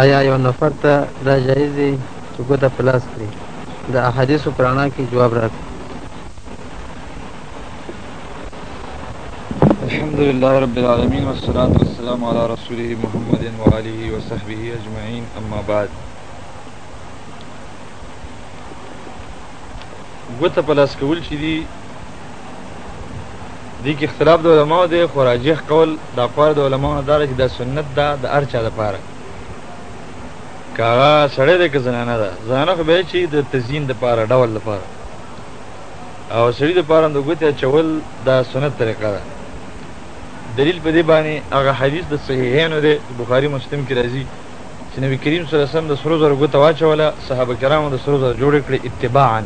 آیا یو نفر ته دا جایز دی چې ګوته په لاس کړي د احادیثو په رڼا کې جواب راکړي الحمد لله رب العالمين والصلاة والسلام على رسوله محمد وآله وصحبه أجمعين أما بعد ګوته په لاس کول چې دي دې کې اختلاف د علماو دی خو راجح قول د اقوال د علماو نه دا چې دا سنت ده د هر چا لپاره که هغه سړی دی که زنانه ده زنانه خو به چې د تزیین دپاره ډول دپاره او سړي دپاره د ګوتې اچول دا سنت طریقه ده دلیل په دې باندې هغه حدیث د صحیحینو دی بخاري مسلم کې راځي چې نبی کریم صلی الله علیه وسلم د سرو زرو ګوته واچوله صحابه کرامو د سرو زرو جوړې کړې اتباعا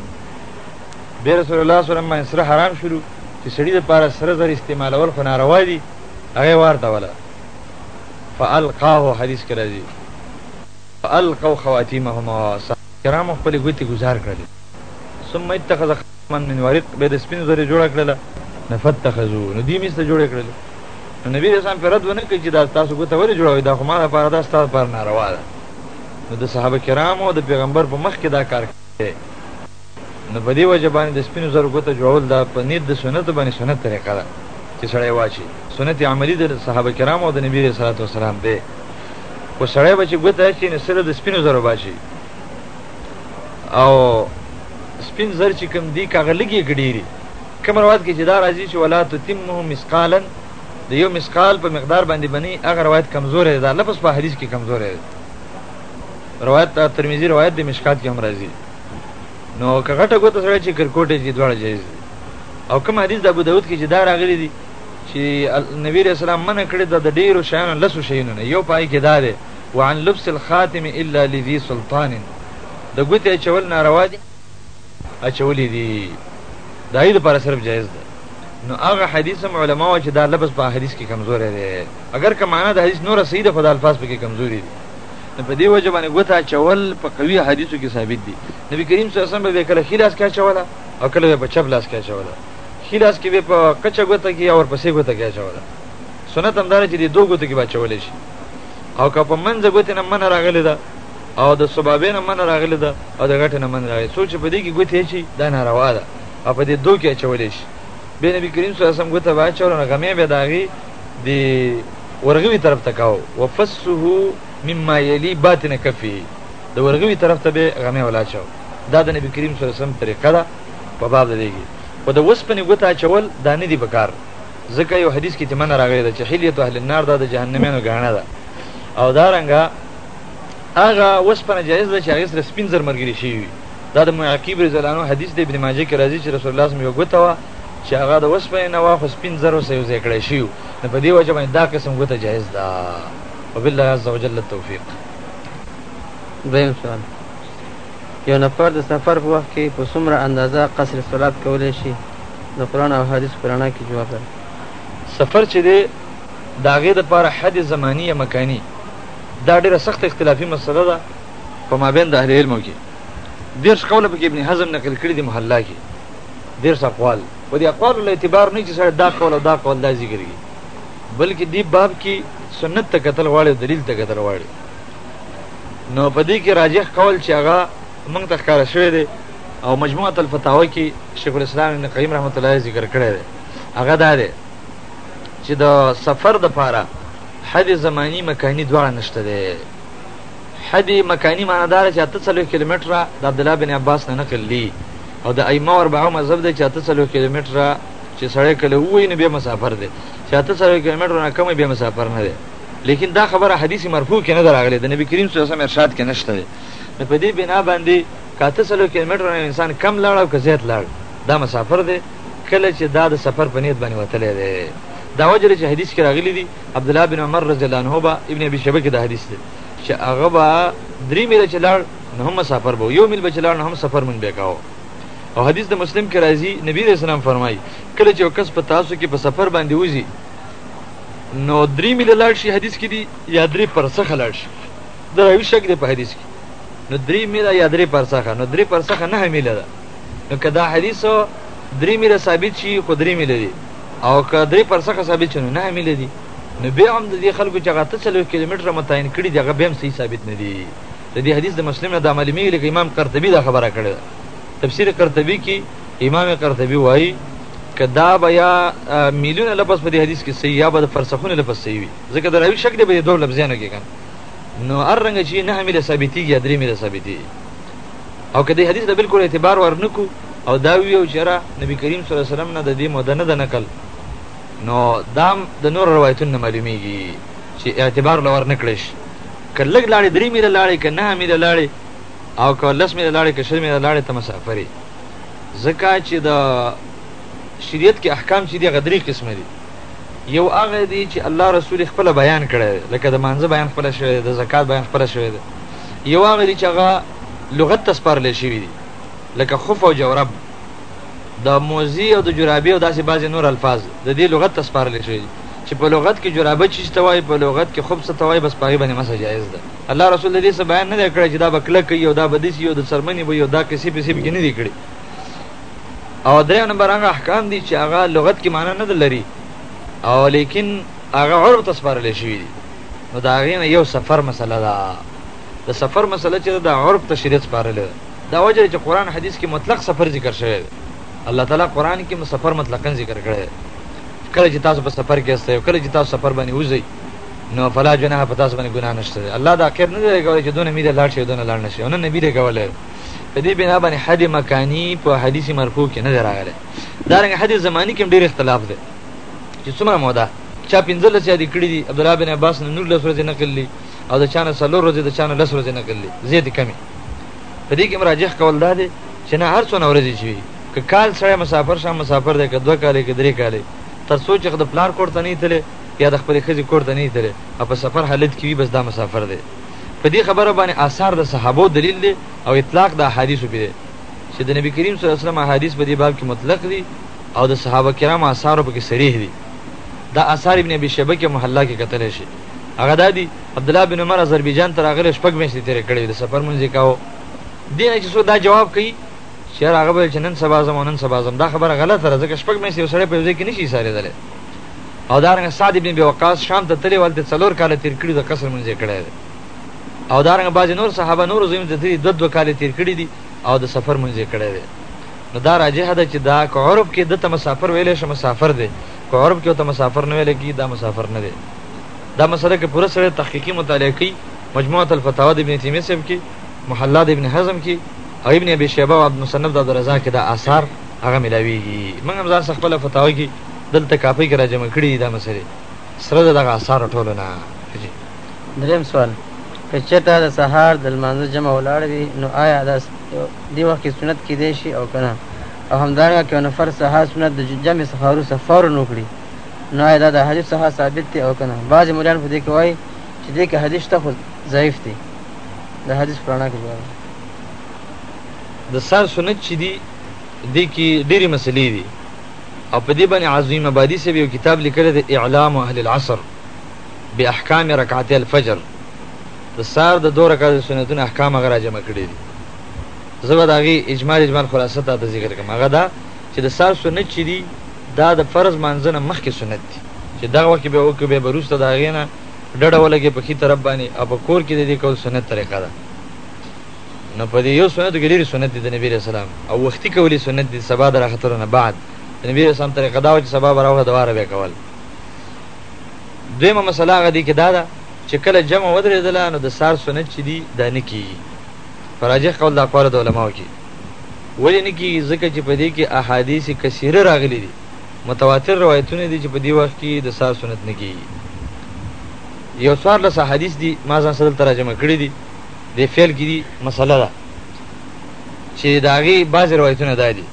بیا رسول الله صلی الله علیه وسلم باندې سره حرام شروع چې سړي لپاره سره زر استعمالول خو ناروا دي هغه ورته ولا فالقاه حدیث کې راځي فالقوا خواتيمهما کرام خپل ګوتې گزار کړل ثم اتخذ من من ورق به د سپین زر جوړ کړل نفتخذو نو دې مست جوړ کړل نو نبی رسول الله رد ونه کوي چې دا تاسو ګوته ولې جوړوي دا خو ما لپاره دا ستاسو لپاره ناروا ده نو د صحابه کرامو د پیغمبر په مخ کې دا کار کوي نو په دې وجه باندې د سپینو زرو ګوته جوړول دا په نیت د سنت باندې سنت طریقه ده چې سړی واچي سنت عملی د صحابه کرام او د نبی علیه الصلاه والسلام دی خو سړی به چې ګوته اچي نو سره د سپینو زرو باچي او سپین زر چې کوم دي کاغه لګي ګډيري کوم روایت کې چې دا راځي چې ولا تتمه مسقالا د یو مسقال په مقدار باندې بني هغه روایت کمزور دی دا لفظ په حدیث کې کمزور دی روایت ترمذی روایت د مشکات کې هم راځي نو که غټه ګوته سره چې کرکوټ دي دواړه جایز دي او کوم حدیث د ابو داود کې چې دا راغلي دي چې نبی رسول الله منع کړی دا د ډیرو شیانو لسو شیانو نه یو پای کې دا دی وعن لبس الخاتم الا لذي سلطان د ګوتې چول ناروا دي اچولې دي دا یې لپاره صرف جایز ده نو هغه حدیث هم علما و چې دا لبس په حدیث کې کمزور دی اگر که معنا د حدیث نور صحیح ده خدای الفاظ پکې کمزوري دي نو په دې وجه باندې ګوته اچول په قوي احادیثو کې ثابت دي نبی کریم صلی الله علیه وسلم به کله ښي لاس کې اچوله او کله به په چپ لاس کې اچوله ښي لاس کې به په کچه ګوته کې او ورپسې ګوته کې اچوله سنت هم دا چې د دوه ګوتو کې به اچولی شي او که په منځ ګوتې نه منه راغلې ده او د سبابې نه منه راغلې ده او د غټې نه منه راغلې څوک چې په دې کې ګوتې اچي دا ناروا ده او په دې دوه کې اچولی شي بیا نبی کریم صلی الله علیه وسلم ګوته به اچوله نو غمې به د هغې دي ورغوي طرف ته کاو وفسه مما يلي باطن کفي د ورغوي طرف ته به غمه ولا چاو دا د نبی کریم صلی الله علیه وسلم طریقه ده په باب ده دیږي خو د وسپنې ګوته اچول دا نه دی بکار ځکه یو حدیث کې تمنه راغلی ده چې حلیت اهل النار دا د جهنمینو غاڼه ده او دا رنګه هغه وسپنه جایز ده چې هغه سره سپین زر مرګري شي دا د معقیب رضی الله عنه حدیث دی ابن ماجه کې راځي چې رسول الله صلی الله علیه وسلم یو ګوته چې هغه د وسپنې نه واخو سپین زرو سره یوځای کړی شوي وو، نو په دې وجه باندې دا قسم ګوته جایز ده، وبالله عز وجل التوفیق. دویم سوال، یو نفر د سفر په وخت کې په څومره اندازه قصر صلات کولی شي؟ د قرآن او حدیث په رڼا کې جواب راکړئ. سفر چې دی د هغې لپاره حد زماني یا مکاني دا ډېره سخته اختلافي مسئله ده په مابین د اهل علمو کې، دېرش قوله پکې ابن حزم نقل کړي دي محلا کې. دېرش اقوال په دې اقوالو له اعتبار نه چې سره دا قول او دا قول دا ذکر کړي بلکې دې باب کې سنت ته کتل غواړي او دلیل ته کتل غواړي نو په دې کې راجح قول چې هغه موږ ته ښکاره شوی دی او مجموعه الفتاوی کې شیخ الاسلام ابن قیم رحمت الله ذکر کړی دی هغه دا دی چې د سفر د پاره حد زمانی مکانی دواړه نشته دی حد مکانی معنی دار چې اته څلوېښت کیلومتره د عبدالله بن عباس نه نقل دی او د ائمه اربعه مذهب دی چې اته څلوېښت کیلومتره چې سړی کله ووایي نو بیا مسافر دی چې اته څلوېښت کیلومتره نه کم بیا مسافر نه دی لیکن دا خبره حدیث مرفوع کې نه ده راغلې د نبي کریم صلی الله علیه وسلم ارشاد کې نشته دی نو په دې بنا باندې که اته څلوېښت کیلومتره نه انسان کم لاړ او که زیات لاړ دا مسافر دی کله چې دا د سفر په نیت باندې وتلی دی دا وجه چې حدیث کې راغلی دی عبدالله بن عمر رضی الله عنه به ابن ابي شیبه کې دا حدیث دی چې هغه به درې میله چې لاړ نو هم مسافر به یو میل بچلار نو هم سفر مونږ به کاو او حدیث د مسلم کې راځي نبی رسول الله فرمایي کله چې یو کس په تاسو کې په سفر باندې وځي نو درې میل لاړ شي حدیث کې دی یا درې پرسخه لاړ شي دا یو شک دی په حدیث کې نو درې میل یا درې پرسخه نو درې پرسخه نه میل ده نو کدا حدیث درې میل ثابت شي خو درې میل دی او که درې پرسخه ثابت شي نو نه میل دی نو بیا هم د دې خلکو چې هغه ته څلور کیلومتره متعین کړي دي هغه بیا هم صحیح ثابت نه دي د دې حدیث د مسلم نه دا معلومیږي لکه امام قرطبي دا خبره کړې ده تفسیر قرطبي کې امام قرطبي وایي که دا بیا میلیونه لفظ په دې حدیث کې صحیح یا به د فرسخونه لفظ صحیح وي ځکه د راوي شک دی به د دوه لفظانو کې کنه نو هر رنګ چې نه مله ثابتېږي درې مله ثابتېږي او که دې حدیث ته بالکل اعتبار ورنکو او دا ویو چې را نبی کریم صلی الله علیه وسلم نه د دې موده نه د نقل نو دام د دا نور روایتونو معلومیږي چې اعتبار لور نکړي که لږ لاړې درې میله لاړې که نهه میله لاړې او که لس میله لاړې که شل میله لاړې ته مسافر یې ځکه چې د شریعت کې احکام چې دي هغه درې قسمه دي یو هغه دی چې الله رسول خپل بیان کړی دی لکه د مانځه بیان خپل شوی دی د زکات بیان خپل شوی دی یو هغه دی چې هغه لغت ته سپارلی شوي دي لکه خف او جورب د موزي او د جرابي او داسې بعضې نور الفاظ د دې لغت ته سپارلی شوي دي چی په لغت کی جرابه چیز ته وایی په لغت کی خبث ته وایی بس په هغی باندی مسح جایز ده الله رسول ددی څه بیان نه دی کړی چی دا به کلک وی او دا به دسی وی او د څرمنی به وی او دا قصی پسی پکی نه دی کړی او دریم نمبر هغه احکام دی چی هغه لغت کی معنی نه لري او لیکن هغه عرب ته سپارل شوی دی نو دا غینه یو سفر مسله ده د سفر مسله چې د عرب ته شریعت سپارل ده دا وجه چې قران حدیث کې مطلق سفر ذکر شوی دی الله تعالی قرآن کې سفر مطلقا ذکر کړی دی کله چې تاسو په سفر کې یاست او کله چې تاسو سفر باندې وځئ نو فلا جناح په تاسو باندې ګناه نشته دی الله دا خیر نه دی لګولی چې دونه میله لاړ شي دونه لاړ نه شي او نه نبي لګولی په دې بنا باندې حد مکاني په حدیث مرفوع کې نه دی راغلی دارنګه حدیث زماني کې ډېر اختلاف دی چې څومره موده چا پنځلس یادې کړي دي عبدالله بن عباس نه نولس ورځې نقل دي او د چا نه څلور ورځې د چا نه لس ورځې نقل دي زیاتې کمې په دې کې راجح کول دا دی چې نه هر څونه ورځې چې وي که کال سړی مسافر شم مسافر دی که دوه کالې که درې کالې تر څو چې د پلار کور ته نه تللی یا د خپلې ښځې کور ته نه تللی او په سفر حالت کې وي بس دا مسافر دی په دې خبره باندې آثار د صحابو دلیل دی او اطلاق د احادیثو پرې چې د نبی کریم صلی الله علیه وسلم احادیث په دې باب کې مطلق دي او د صحابه کرام آثارو پکې صریح دي دا آثار ابن ابي شیبه کې محله کې کتلی شي هغه دا دي عبدالله بن عمر اذربیجان ته راغلی شپږ میاشتې تېرې کړې وې، د سفر لمونځ یې کاوه. دې نه چې څوک دا جواب کوي چې یاره هغه به ویل چې نن سبا ځم او نن سبا ځم، دا خبره غلطه ده، ځکه شپږ میاشتې یو سړی په یو ځای کې نه شي ایسارېدلی. او دارنګه سعد بن ابي وقاص شام ته تللی و، هلته یې څلور کاله تېر کړي، د قصر لمونځ یې کړی دی. او دارنګه بعضې نور صحابه نورو ځایونو ته تللي، دوه دوه کاله یې تېر کړي دي او د سفر لمونځ یې کړی دی. نو دا راجح ده چې دا که عرف کې ده ته مسافر ویلی شو، مسافر دی، په عرب کې ته مسافر نه ویل کی دا مسافر نه دی دا مسله کې پوره سره تحقیقي مطالعه کوي مجموعه الفتاوا د ابن تیمیه صاحب کې محلات ابن حزم کې او ابن ابي شيبه او عبد مسند عبد الرزاق دا آثار هغه ملاويږي موږ هم ځان خپل فتاوا کې دلته کاپي کې راجمع کړي دا مسله سره دغه آثار ټولو نه دریم سوال که چېرته د سهار د لمانځه جمع ولاړ وي نو آیا دا دی وخت کې سنت کېدی شي او که نه او همدارنګه که یو نفر سهار سنت د جمع څخه وروسته فورا وکړي نو آیا دا د حدیث څخه ثابت دی او که نه؟ بعضې مولیان په دې کې وایي چې دې کې حدیث شته خو ضعیف دی د حدیث په رڼا کې جواب دی. د سهار سنت چې دي دې کې ډېرې مسلې دي او په دې باندې عظیم آبادي صاحب یو کتاب لیکلی دی اعلام اهل العصر باحکام رکعتي الفجر د سهار د دوه رکعتو سنتونو احکام هغه راجمع کړي دي زه به د هغې اجمال اجمال خلاصه تاته ذکر کړم هغه دا چې د سار سنت چې دي دا د فرض مانځه نه مخکې سنت دي چې دغه وخت کې به وکړو بیا به وروسته د هغې نه ډډه ولګې په ښي طرف باندې او په کور کې د دې کول سنت طریقه ده نو په دې یو سنتو کې ډېرې سنت دي د نبي علیه السلام او وختي کول یې سنت دي سبا د راختلو نه بعد د نبي علیه السلام طریقه دا وه چې سبا به راوخه دواره به یې کول دویمه مسله هغه دي کې دا ده چې کله جمع ودرېدله نو د سار سنت چې دي دا نه کېږي په راجح قول د اقوالو د علماوو کې ولې نه کېږي؟ ځکه چې په دې کې احادیث کثیره راغلي دي، متواتر روایتونه دي چې په دې وخت کې د سار سنت نه کېږي. یو څوارلس احادیث دي، ما ځان سره دلته راجمع کړي دي، دې فعل کې دي، مسله ده چې د هغې بعضې روایتونه دا دي،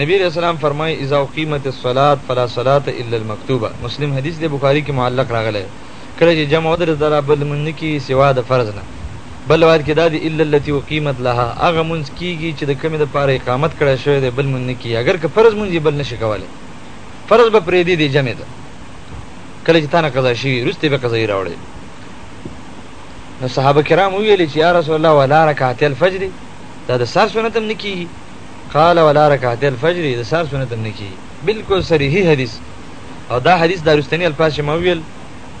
نبي علیه السلام فرمایي، اذا اقیمت الصلاة فلا صلاة الا المکتوبه، مسلم حدیث دی، بخاري کې معلق راغلی دی. کله چې جمع ودرس دلا بل لمونځ نه کېږي سوا د فرض نه. بل روایت کې دا دي الا التي اقیمت لها هغه لمونځ کېږي چې د کومې لپاره اقامت کړی شوی دی بل لمونځ نه کېږي اګر که فرض لمونځ یې بل نه شي کولی فرض به پرېږدې دې جمع ته کله چې تانه قضا شي وروسته به قضایي راوړې نو صحابه کرام ویل چې یا رسول الله ولا رکعت الفجر دا د سار سنت هم نه کېږي قال ولا رکعت الفجر د سار سنت هم نه کېږي بالکل صریحي حدیث او دا حدیث دا رستنی الفاظ چې ما ویل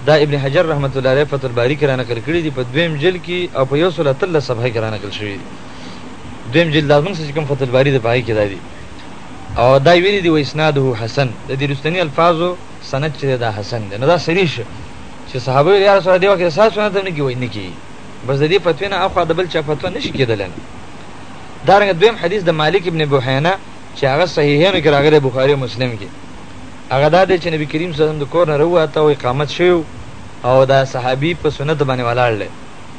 دا ابن حجر رحمت الله علیه فتح الباری کې را نقل کړی دی په دویم جلد کې او په یو سل اتل صفحه کې را نقل شوی دی دویم جلد دا موږ چې کوم فتح الباری د پای کې دا دی او دا ویلی دی و اسناده حسن د دې رستنی الفاظو سند چې دا حسن دی نو دا صریح شو چې صحابه یې یا رسول الله دی وکړه سات سنت نه کیوي نه کی بس د دې فتوی نه اخو د بل چا فتوا نشي کېدل دا رنګ دویم حدیث د مالک ابن بوحینا چې هغه صحیحینو کې راغلی بخاری او مسلم کې هغه دا دی چې نبی کریم صلی الله علیه وسلم د کور نه راووته او اقامت شوی او دا صحابي په سنت باندې ولاړ دی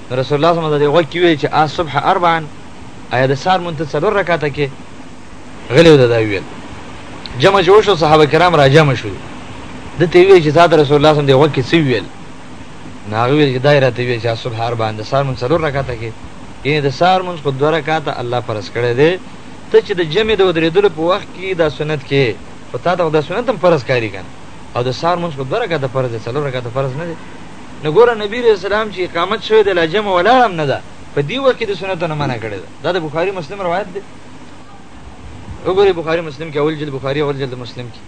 نو رسول الله صلی الله علیه وسلم غوږ کې ویل چې آ صبح اربعا آیا د سهار مونته څلور رکعاته کې غلی وده دا ویل جمع جوړ شو صحابه کرام را جمع شو د ته ویل چې ساده رسول الله صلی الله علیه وسلم دی غوږ کې څه ویل ناغه ویل چې دایره ته ویل چې صبح اربعا د سهار مونته څلور رکعاته کې یعنی د سهار مونږ په دوه رکعاته الله فرض کړی دی ته چې د جمعې د ودرېدلو په وخت کې دا سنت کې خو تا ته خو دا سنت هم فرض ښکاري که نه؟ او د سهار لمونځ خو دوه رکعته فرض دی، څلور رکعته فرض نه دی؟ نو ګوره نبي علیه السلام چې اقامت شوی دی لا جمعه ولاړه هم نه ده، په دې وخت کې د سنتو نه منع کړې ده. دا د بخاري مسلم روایت دی. وګورئ بخاري مسلم کې اول جلد بخاري اول جلد مسلم کې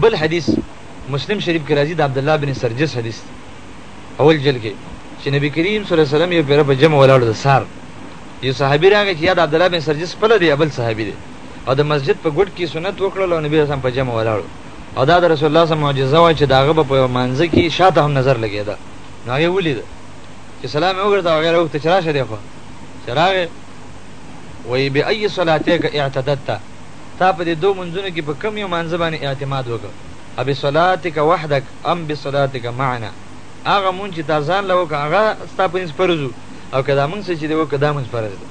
بل حدیث مسلم شریف کې راځي د عبدالله بن سرجس حدیث اول جلد کې چې نبی کریم صلی الله علیه وسلم یو پیره په جمع ولاړو د سار یو صحابي راغی چې یا د عبدالله بن سرجس خپله دی یا بل صحابي دی او د مسجد په ګوټ کې سنت وکړل او نبی اسلام په جمع ولاړو او دا د رسول الله سره معجزه وه چې د هغه په مانځ کې شاته هم نظر لګېده نو هغه ولید چې سلام یې وګرځاو هغه راوخته چې راشه دی خو چې راغی وایي بأي صلاتک اعتددت تا په دې دوه منځونو کې په کم یو مانځ باندې اعتماد وکړ ابي صلاتک وحدک ام بصلاتک معنا هغه مونځ چې تا ځان له وکړ هغه ستا په منځ فرض وو او که دا مونځ څه چې دې وکړ دا مونځ فرض دی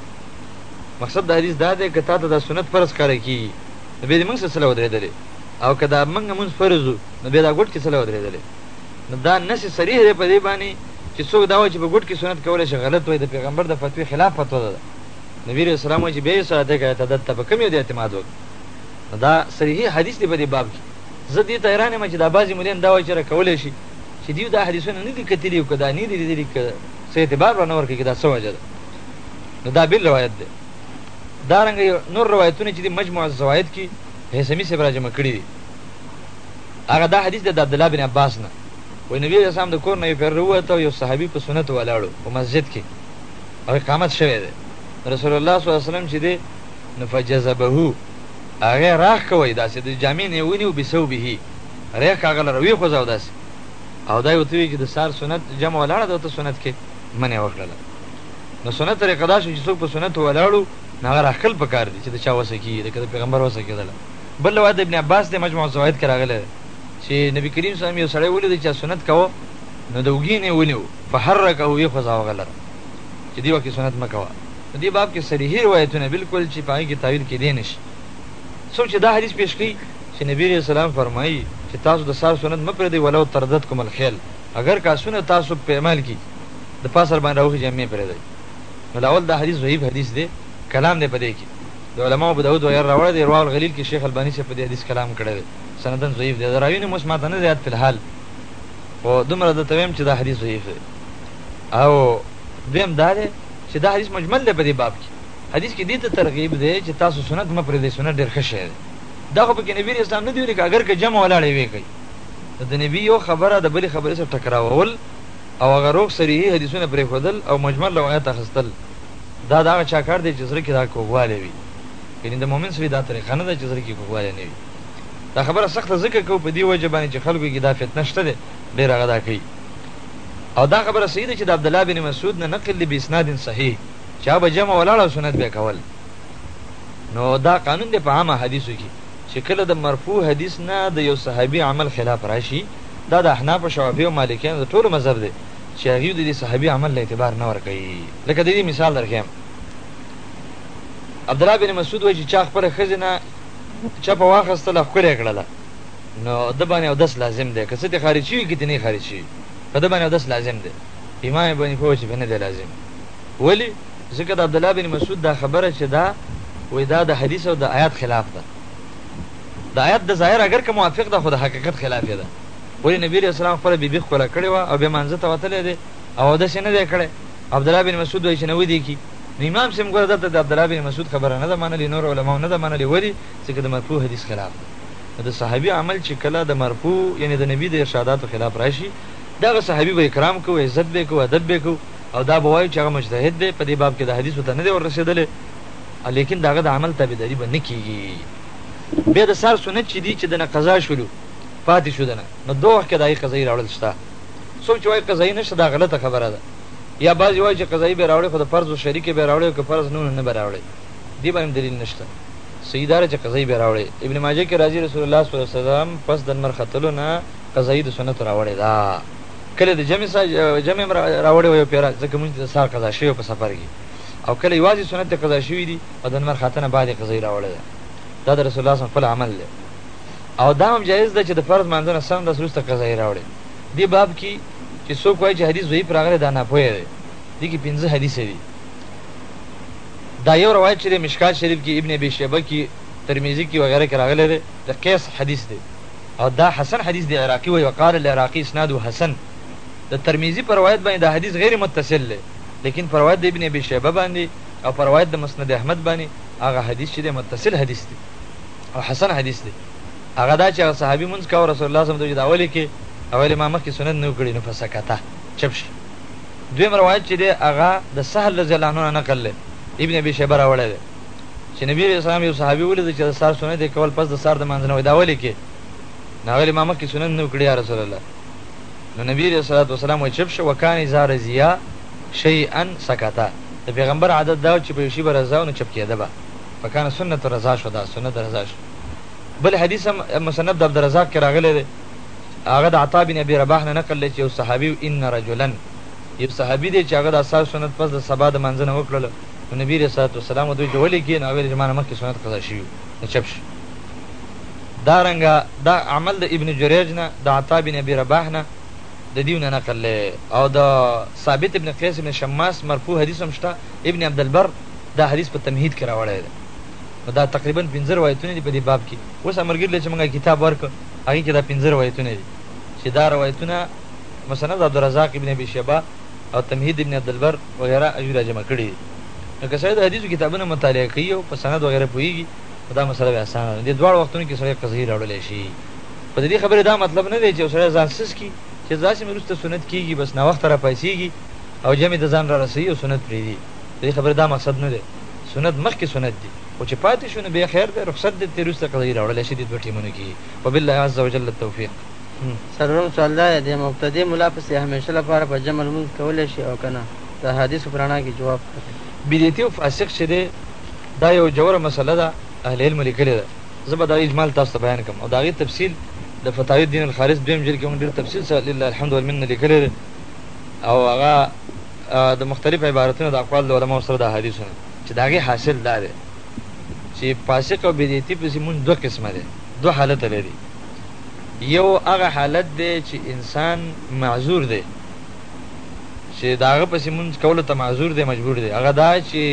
مقصد د حدیث دا دی که تا ته دا سنت فرض ښکاره کېږي نو بیا دې مونځ ته څله ودرېدلې او که دا مونږ مونځ فرض وو نو بیا دا ګوټ کې څله ودرېدلې نو دا نص صریح دی په دې باندې چې څوک دا وایي چې په ګوټ کې سنت کولی شي غلط وایي د پیغمبر د فتوی خلاف فتوا ده نبی علیه السلام وایي چې بیا یې ساعته که اعتدد ته په کوم یو د اعتماد وکړي نو دا صریحي حدیث دی په دې باب کې زه دې ته حیران یم چې دا بعضې مولین دا وایي چې کولی شي چی دیو دا حدیثونه ندی کتلی او که دا ندی لیدلی که څه اعتبار ورنه ورکوی که دا څه وجه ده نو دا بل روایت دی دارنګه نور روایتونه چی دی مجموع الزواید کی هیثمی صاحب را جمع کړی دی هغه دا حدیث دی د عبدالله بن عباس نه وای نبی علیه السلام د کور نه یو پیر روته او یو صحابي په سنت ولاړو په مسجد کې او اقامت شوی دی رسول الله صلی الله علیه وسلم چې دی نو فجذبه هغه راخ کوي داسې د جامع نه ونی او بسو به ريخ هغه لره وي خوځاو داسي او دا يو ته وي چي د سهار سنت جمع ولاړه ده او ته سنت کي منع وکړله نو سنت تري قضا شو چي څوک په سنتو ولاړو نو هغه راخکل په کار دي چي د چا وسه کيږي لکه د پيغمبر وسه کيدله بل روايت د ابن عباس دی مجمع الزوائد کي راغلی ده چي نبي کريم صلی الله عليه وسلم يو سړی وليد چا سنت کاوه نو د اوږې نه يې ونيو فحرکه وي خوځاو هغه لره چي دي وخت کي سنت مه کوه نو دي باب کي صريح روايتونه بالکل چي په هغه کي تاويل کيدای نشي څوک چي دا حديث پيش کوي چې نبي عليه السلام فرمايي چې تاسو د سار سنت مه پرېږدئ ولو تردتکم الخيل اګر که آسونه تاسو په اعمال کې د پاسه در باندې راوخيژي هم مۀ پرېږدئ نو دا اول دا حديث ضعيف حديث دی کلام دی په دې کې د علماؤ ابو داؤد وغيره راوړی دی ارواء الغليل کې شيخ الباني صاحب په دې حديث کلام کړی دی سنداً ضعيف دی د راوي نوم اوس ماته نه دی ياد في الحال خو دومره درته وايم چې دا حديث ضعيف دی او دويم دا دی چې دا حديث مجمل دی په دې باب کې حديث کې دې ته ترغيب دی چې تاسو سنت مه پرېږدئ سنت ډېر ښه شی دی دا خو پکې نبی علیه السلام نه دي ویلي که اګر که جمع ولاړ یې ویې کوي نو د نبي یو خبره د بلې خبرې سره ټکراوول او هغه روغ صریحي حدیثونه پرېښودل او مجمل روایت اخیستل دا د هغه چا کار دی چې زړه کې دا کوږوالی وي یعنې د مؤمن سړي دا طریقه نه ده چې زړه کې کوږوالی نه وي دا خبره سخته ځکه کوو په دې وجه باندې چې خلکو کې دا فتنه شته دی ډېر هغه دا کوي او دا خبره صحیح ده چې د عبدالله بن مسعود نه نقل دی باسناد صحیح چې هغه به جمع ولاړ او سنت به یې کول نو دا قانون دی په عامه حدیثو کې چې کله د مرفوع حدیث نه د یو صحابي عمل خلاف راشي دا د احناف شوافی او مالکیانو د ټولو مذهب دی چې هغه د دې صحابي عمل له اعتبار نه ورکوي لکه د دې مثال درکیم عبد الله بن مسعود وایي چې چا خپل خزینه چا په واخستله خپل کړله نو د باندې او دس لازم دی که څه ته خارج شي کې نه خارج شي په د باندې او دس لازم دی امام بني فوج باندې دی لازم ولی ځکه د عبدالله بن مسعود دا خبره چې ده وایي دا د حدیث او د آیات خلاف ده. د آیات د ظاهر اګر که موافق ده خو د حقیقت خلاف یې ده. ولې نبي علیه السلام خپله بي بي ښکلا کړې وه او بیا مانځه ته وتلی دی او اودس یې نه دی کړی. عبدالله بن مسعود وایي چې نه ودې کي. نو امام صاحب ګوره دلته د عبدالله بن مسعود خبره نه ده منلې، نورو علماوو نه ده منلې ولې؟ ځکه د مرفوع حدیث خلاف ده. نو د صحابي عمل چې کله د مرفوع یعنې د نبي د ارشاداتو خلاف راشي، د هغه صحابي به اکرام کوو، عزت به یې کوو، ادب به یې کوو. او دا به وایو چې هغه مجتهد دی په دې باب کې د حدیثو ته نه دی وررسېدلی او لیکن د هغه د عمل تابعداري به نه کېږي بیا د سار سنت چې دي چې د نه قضا شولو پاتې شو د نه نو دوه وخت کې د هغې قضایي راوړل شته څوک چې وایي قضایي نشته دا غلطه خبره ده یا بعضې وایي چې قضایي به راوړي خو د فرض و شریکې به راوړي او که فرض نه نه به راوړي دې باندې دلیل نشته صحیح داره چې قضایي به راوړي ابن ماجه کې راځي رسول الله صلی الله علیه وسلم پس د نمر ختلو نه قضایي د سنت راوړې ده کله د جمع سا جمع هم راوړی وه یو پیره ځکه مونځ د سهار قضا شوی په سفر کی او کله یوازی سنت ته قضا شوی دی او د نمر خاته نه بعد قضا یی راوړی ده دا د رسول الله صم خپل عمل دی او دا هم جایز ده چه د فرض مانځه نه سم داس روسته قضا یی راوړی دی باب کی چه څوک وای چه حدیث ضعیف راغلی دا ناپوه دی دی کی پنځه حدیث دی دا یو روایت چه مشکات شریف کی ابن ابی شیبه کی ترمذی کی وغیره کی راغلی دی د قیس حدیث دی او دا حسن حدیث دی عراقی وایی وقال العراقی اسناده حسن د ترمذی په روایت باندې دا حدیث غیر متصل دی لیکن په روایت د ابن ابي شیبه باندې او په روایت د مسند احمد باندې هغه حدیث چې د متصل حدیث دی او حسن حدیث دی هغه دا چې صحابي منځ کا رسول الله صلی الله علیه وسلم د اولي کې اول ما مخ کې سنت نه کړی نو فسکتا چپ شي دویم روایت چې دی هغه د سهل رضی الله عنه نقل له ابن ابي شيبه راوړی دی چې نبي عليه السلام يو صحابي وليد چې د سار سنت يې کول پس د سار د مانځه نه وای دا ولې کې نو هغه ما مخکې سنت نه وکړي يا رسول الله نو نبی علیہ الصلوۃ والسلام وای چپ شو وکانه اذا رضیا شیئا سکتا د پیغمبر عادت دا چې په شی بر رضا نو چپ کېده با فکان سنت رضا شو دا سنت رضا شو بل حدیث هم مسند عبد الرزاق کې راغلی دی هغه د عطا بن ابي رباح نه نقل لچ یو صحابي ان رجلا یو صحابي دی چې هغه د اثار سنت پس د سبا د منځنه وکړل نو نبي عليه الصلاة والسلام ورته وويل چې ولې کېنه او ويل چې مانه مخکې سنت قضا شوي وو نو چپ شه دا رنګه دا عمل د ابن جريج نه د عطا بن ابي رباح نه د دیو نه نقل لې او د ثابت ابن قیس ابن شماس مرفوع حدیث هم شته ابن عبد البر دا حدیث په تمهید کې راوړی دی نو دا تقریبا پنځه روایتونه دي په دې باب کې اوس امرګر له چې موږ کتاب ورک هغه کې دا پنځه روایتونه دي چې دا روایتونه مسند عبدالرزاق ابن ابي شيبه او تمهید ابن عبدالبر وغیره اوی راجمع کړي دي نو که سړی د حدیثو کتابونه مطالعه کوي او په سند وغیره پوهیږي نو دا مسله به اسانه ده نو دې دواړو وختونو کې سړی قضايي راوړلی شي خو د دې خبرې دا مطلب نه دی چې یو سړی ځان سست کړي چې داسې مې وروسته سنت کیږي بس ناوخته راپاڅیږي او جمع ته ځان رارسوي او سنت پریږدي د دې خبرې دا مقصد نه دی سنت مخکې سنت دي خو چې پاتې شو نو بیا خیر دی رخصت دی ترې وروسته قضايي راوړلی شي دې دوه ټیمونو کې وبالله عزوجل التوفیق څلورم سوال دا دی، د مبتدی ملا پسې همېشه لپاره په جمع لمونځ کولای شي او که نه؟ د احادیثو په رڼا کې جواب راکړئ. بدعتي او فاسق چې دی دا یوه ژوره مسئله ده اهل علمو لیکلې ده زه به د هغه اجمال تاسو ته بیان کړم او د هغې تفصیل د فتاوی الدین الخالص دویم جلد کې هم ډېر تفصیل سره لله الحمد والمنه لیکلی دی او هغه د مختلف عبارتونو د اقوال د علماو سره د احادیثو نه چې د هغې حاصل دا دی چې فاسق او بدعتي پسې لمونځ دوه قسمه دی دوه حالته لري یو هغه حالت دی چې انسان معذور دی چې د هغه پسې مونځ کولو ته معذور دی مجبور دی هغه دا چې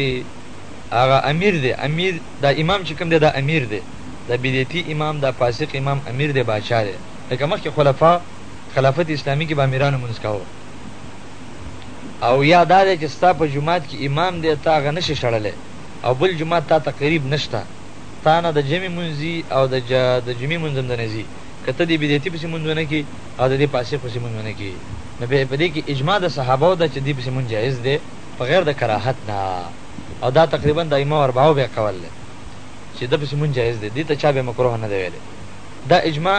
هغه امیر دی امیر دا امام چې کوم دی دا امیر دی دا بدعتي امام دا فاسق امام امیر دی باچا دی لکه مخکې خلفا خلافت اسلامي کې به امیرانو مونځ کاوه او یا دا دی چې ستا په جومات کې امام دی تا هغه نشي شړلی او بل جومات تا ته قریب نشته تا نه د جمعې مونځ ځي او د د جمعې مونځ هم دنه ځي، که ته دې بدعتي پسې مونځ ونه کړې او د دې فاسق پسې مونځ ونه کړې نو بیا په دې کې اجماع د صحابو ده چې دې پسې مونځ جائز دی په غیر د کراهت نه او دا تقریبا د ائمه اربعو بیا قول دی چې ده پسې مونځ جائز دی دې ته چا بیا مکروه نه دی ویلی دا اجماع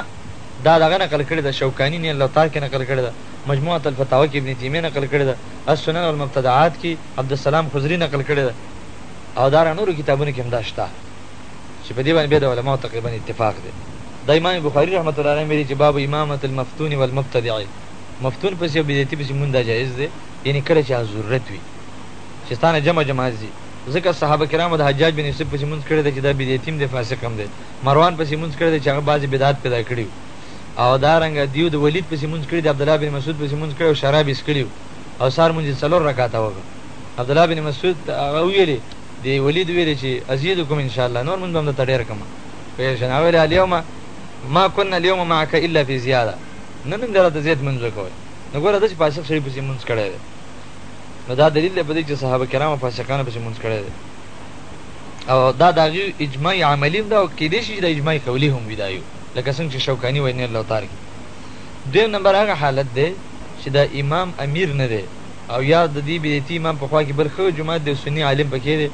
دا د هغه نقل کړې ده شوکاني نیل الاوطار کې نقل کړې ده مجموعة الفتاوی کې ابن تیمیه نقل کړې ده السنن والمبتدعات کې عبدالسلام خضري نقل کړې ده. او دارنګ نورو کتابونو کې هم دا شته چې په دې باندې بیا د علماوو تقریبا اتفاق دی دا امام بخاری رحمت الله علیه ویلي چې باب امامة المفتون والمبتدع مفتون پسې او بدعتي پسې مونږ دا جایز دی یعنی کله چې ضرورت وي چې ستانه جمع جماعت ځي ځکه صحابه کرامو د حجاج بن یوسف پسې مونږ کړی دی چې دا بدعتي هم دی فاسق هم دی مروان پسې مونږ کړی دی چې هغه بعضې بدعت پیدا کړي او دا رنګ دیو د ولید پسې مونږ کړی دی عبدالله بن مسعود پسې مونږ کړی او شراب یې څکلي او سهار مونځ یې څلور رکعته وکړه عبدالله بن مسعود ته هغه وویلې، دې ولید ویلې چې، ازیدکم ان شاء الله، نور مونځ به هم درته ډېر کړم. پوه شوې؟ هغه ویلې، الیوم ما کنا الیوم معک الا فی زیادة، نن هم دې راته زیات مونځ وکوی. نو ګوره داسې فاسق سړي پسې مونځ کړی دی. نو دا دلیل دی په دې چې صحابه کرامو فاسقانو پسې مونځ کړی دی. او دا د هغوی اجماع عملي هم ده او کېدای شي چې دا اجماع قولي هم وي دا یو لکه څنګه چې شوکاني وایي نېل الاوطار کې. دویم نمبر هغه حالت دی چې دا امام امیر نه دی. او یا د دې بدعتي امام په خوا کې بل ښه جومات دی او سني عالم په کې دی،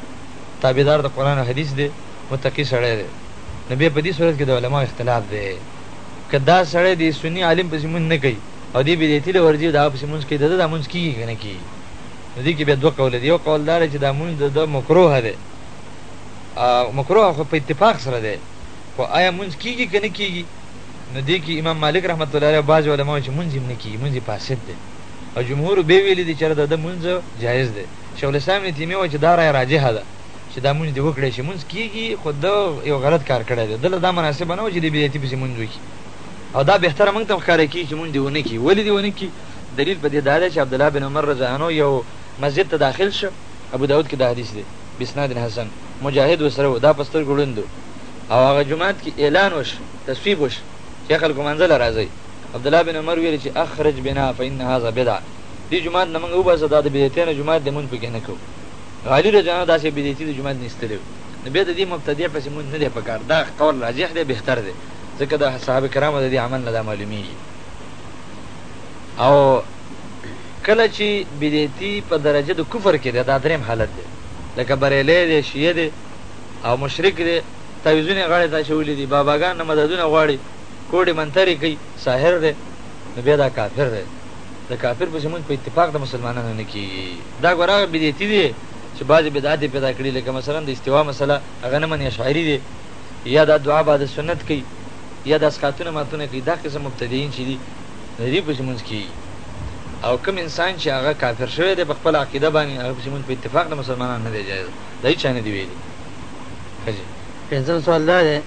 تابعدار د قرآن او حدیث دی، متقي سړی دی، نو بیا په دې صورت کې د علماوو اختلاف دی، که دا سړی دې سني عالم پسې لمونځ نه کوي او دې بدعتي له ورځي او د هغه پسې لمونځ کوي، د ده دا لمونځ کېږي که نه کېږي؟ نو دې کې بیا دوه قوله دي، یو قول دا دی چې دا لمونځ د ده مکروه دی، مکروه خو په اتفاق سره دی، خو ایا لمونځ کېږي که نه کېږي؟ نو دې کې امام مالک رحمة الله علیه او بعضې علماوو چې لمونځ یې هم نه کېږي، لمونځ یې فاسد دی. او جمهورو بې ویلي دي چېرې دده مونځ جایز دی شیخ الاسلام ابن تیمیه وایي چې دا رایه راجحه ده چې دا مونځ دې وکړی شي مونځ کیږي خو ده یو غلط کار کړی دی ده له دا مناسبه نه وه چې دې بدعتي پسې مونځ وکړي او دا بهتره مونږ ته هم ښکاره کیږي چې مونځ دې ونه کړي ولې دې ونه کړي دلیل په دې دا دی چې عبدالله بن عمر رضی عنه یو مسجد ته داخل شو ابوداود کې دا حدیث دی بسناد حسن مجاهد وسره و دا په سترګو ړوند او هغه جومات کې اعلان وشو تصویب وشو چې خلکو منځله راځئ عبدالله بن عمر ویل چې اخرج بنا فان هذا بدعه، دې جومات نه موږ وباسه دا د بدعتیانو جومات دی مونځ پکې نه کوو. نو علي رض داسې یو بدعتي د جومات نه ایستلی وو، نو بیا د دې مبتدع پسې مونځ نه دی په کار، دا قول راجح دی، بهتر دی، ځکه د صحابه کرامو د دې عمل نه دا معلومیږي. او کله چې بدعتي په درجه د کفر کې دی دا دریم حالت دی، لکه بریلی دی، شیعه دی او مشرک دی، تعویذونه یې غاړې ته اچولي دي، باباګان نه مددونه غواړي، کوډې منترې کوي ساحر دی نو بیا دا کافر دی د کافر پسې مونږ په اتفاق د مسلمانانو نه کیږي دا ګوره هغه بدعتي دی چې بعضې بدعت یې پیدا کړي لکه مثلا د استوا مسله هغه نه مني اشعري دی یا دا دعا بعد سنت کوي یا دا سقاتونه ماتونه کوي دا قسم مبتدعین چې دي د دې پسې مونږ کیږي او کوم انسان چې هغه کافر شوی دی په خپل عقیده باندې هغه پسې مونږ په اتفاق د مسلمانانو نه دی جایز دا هیچا نه دی ویلي ښه پنځم سوال دا دی،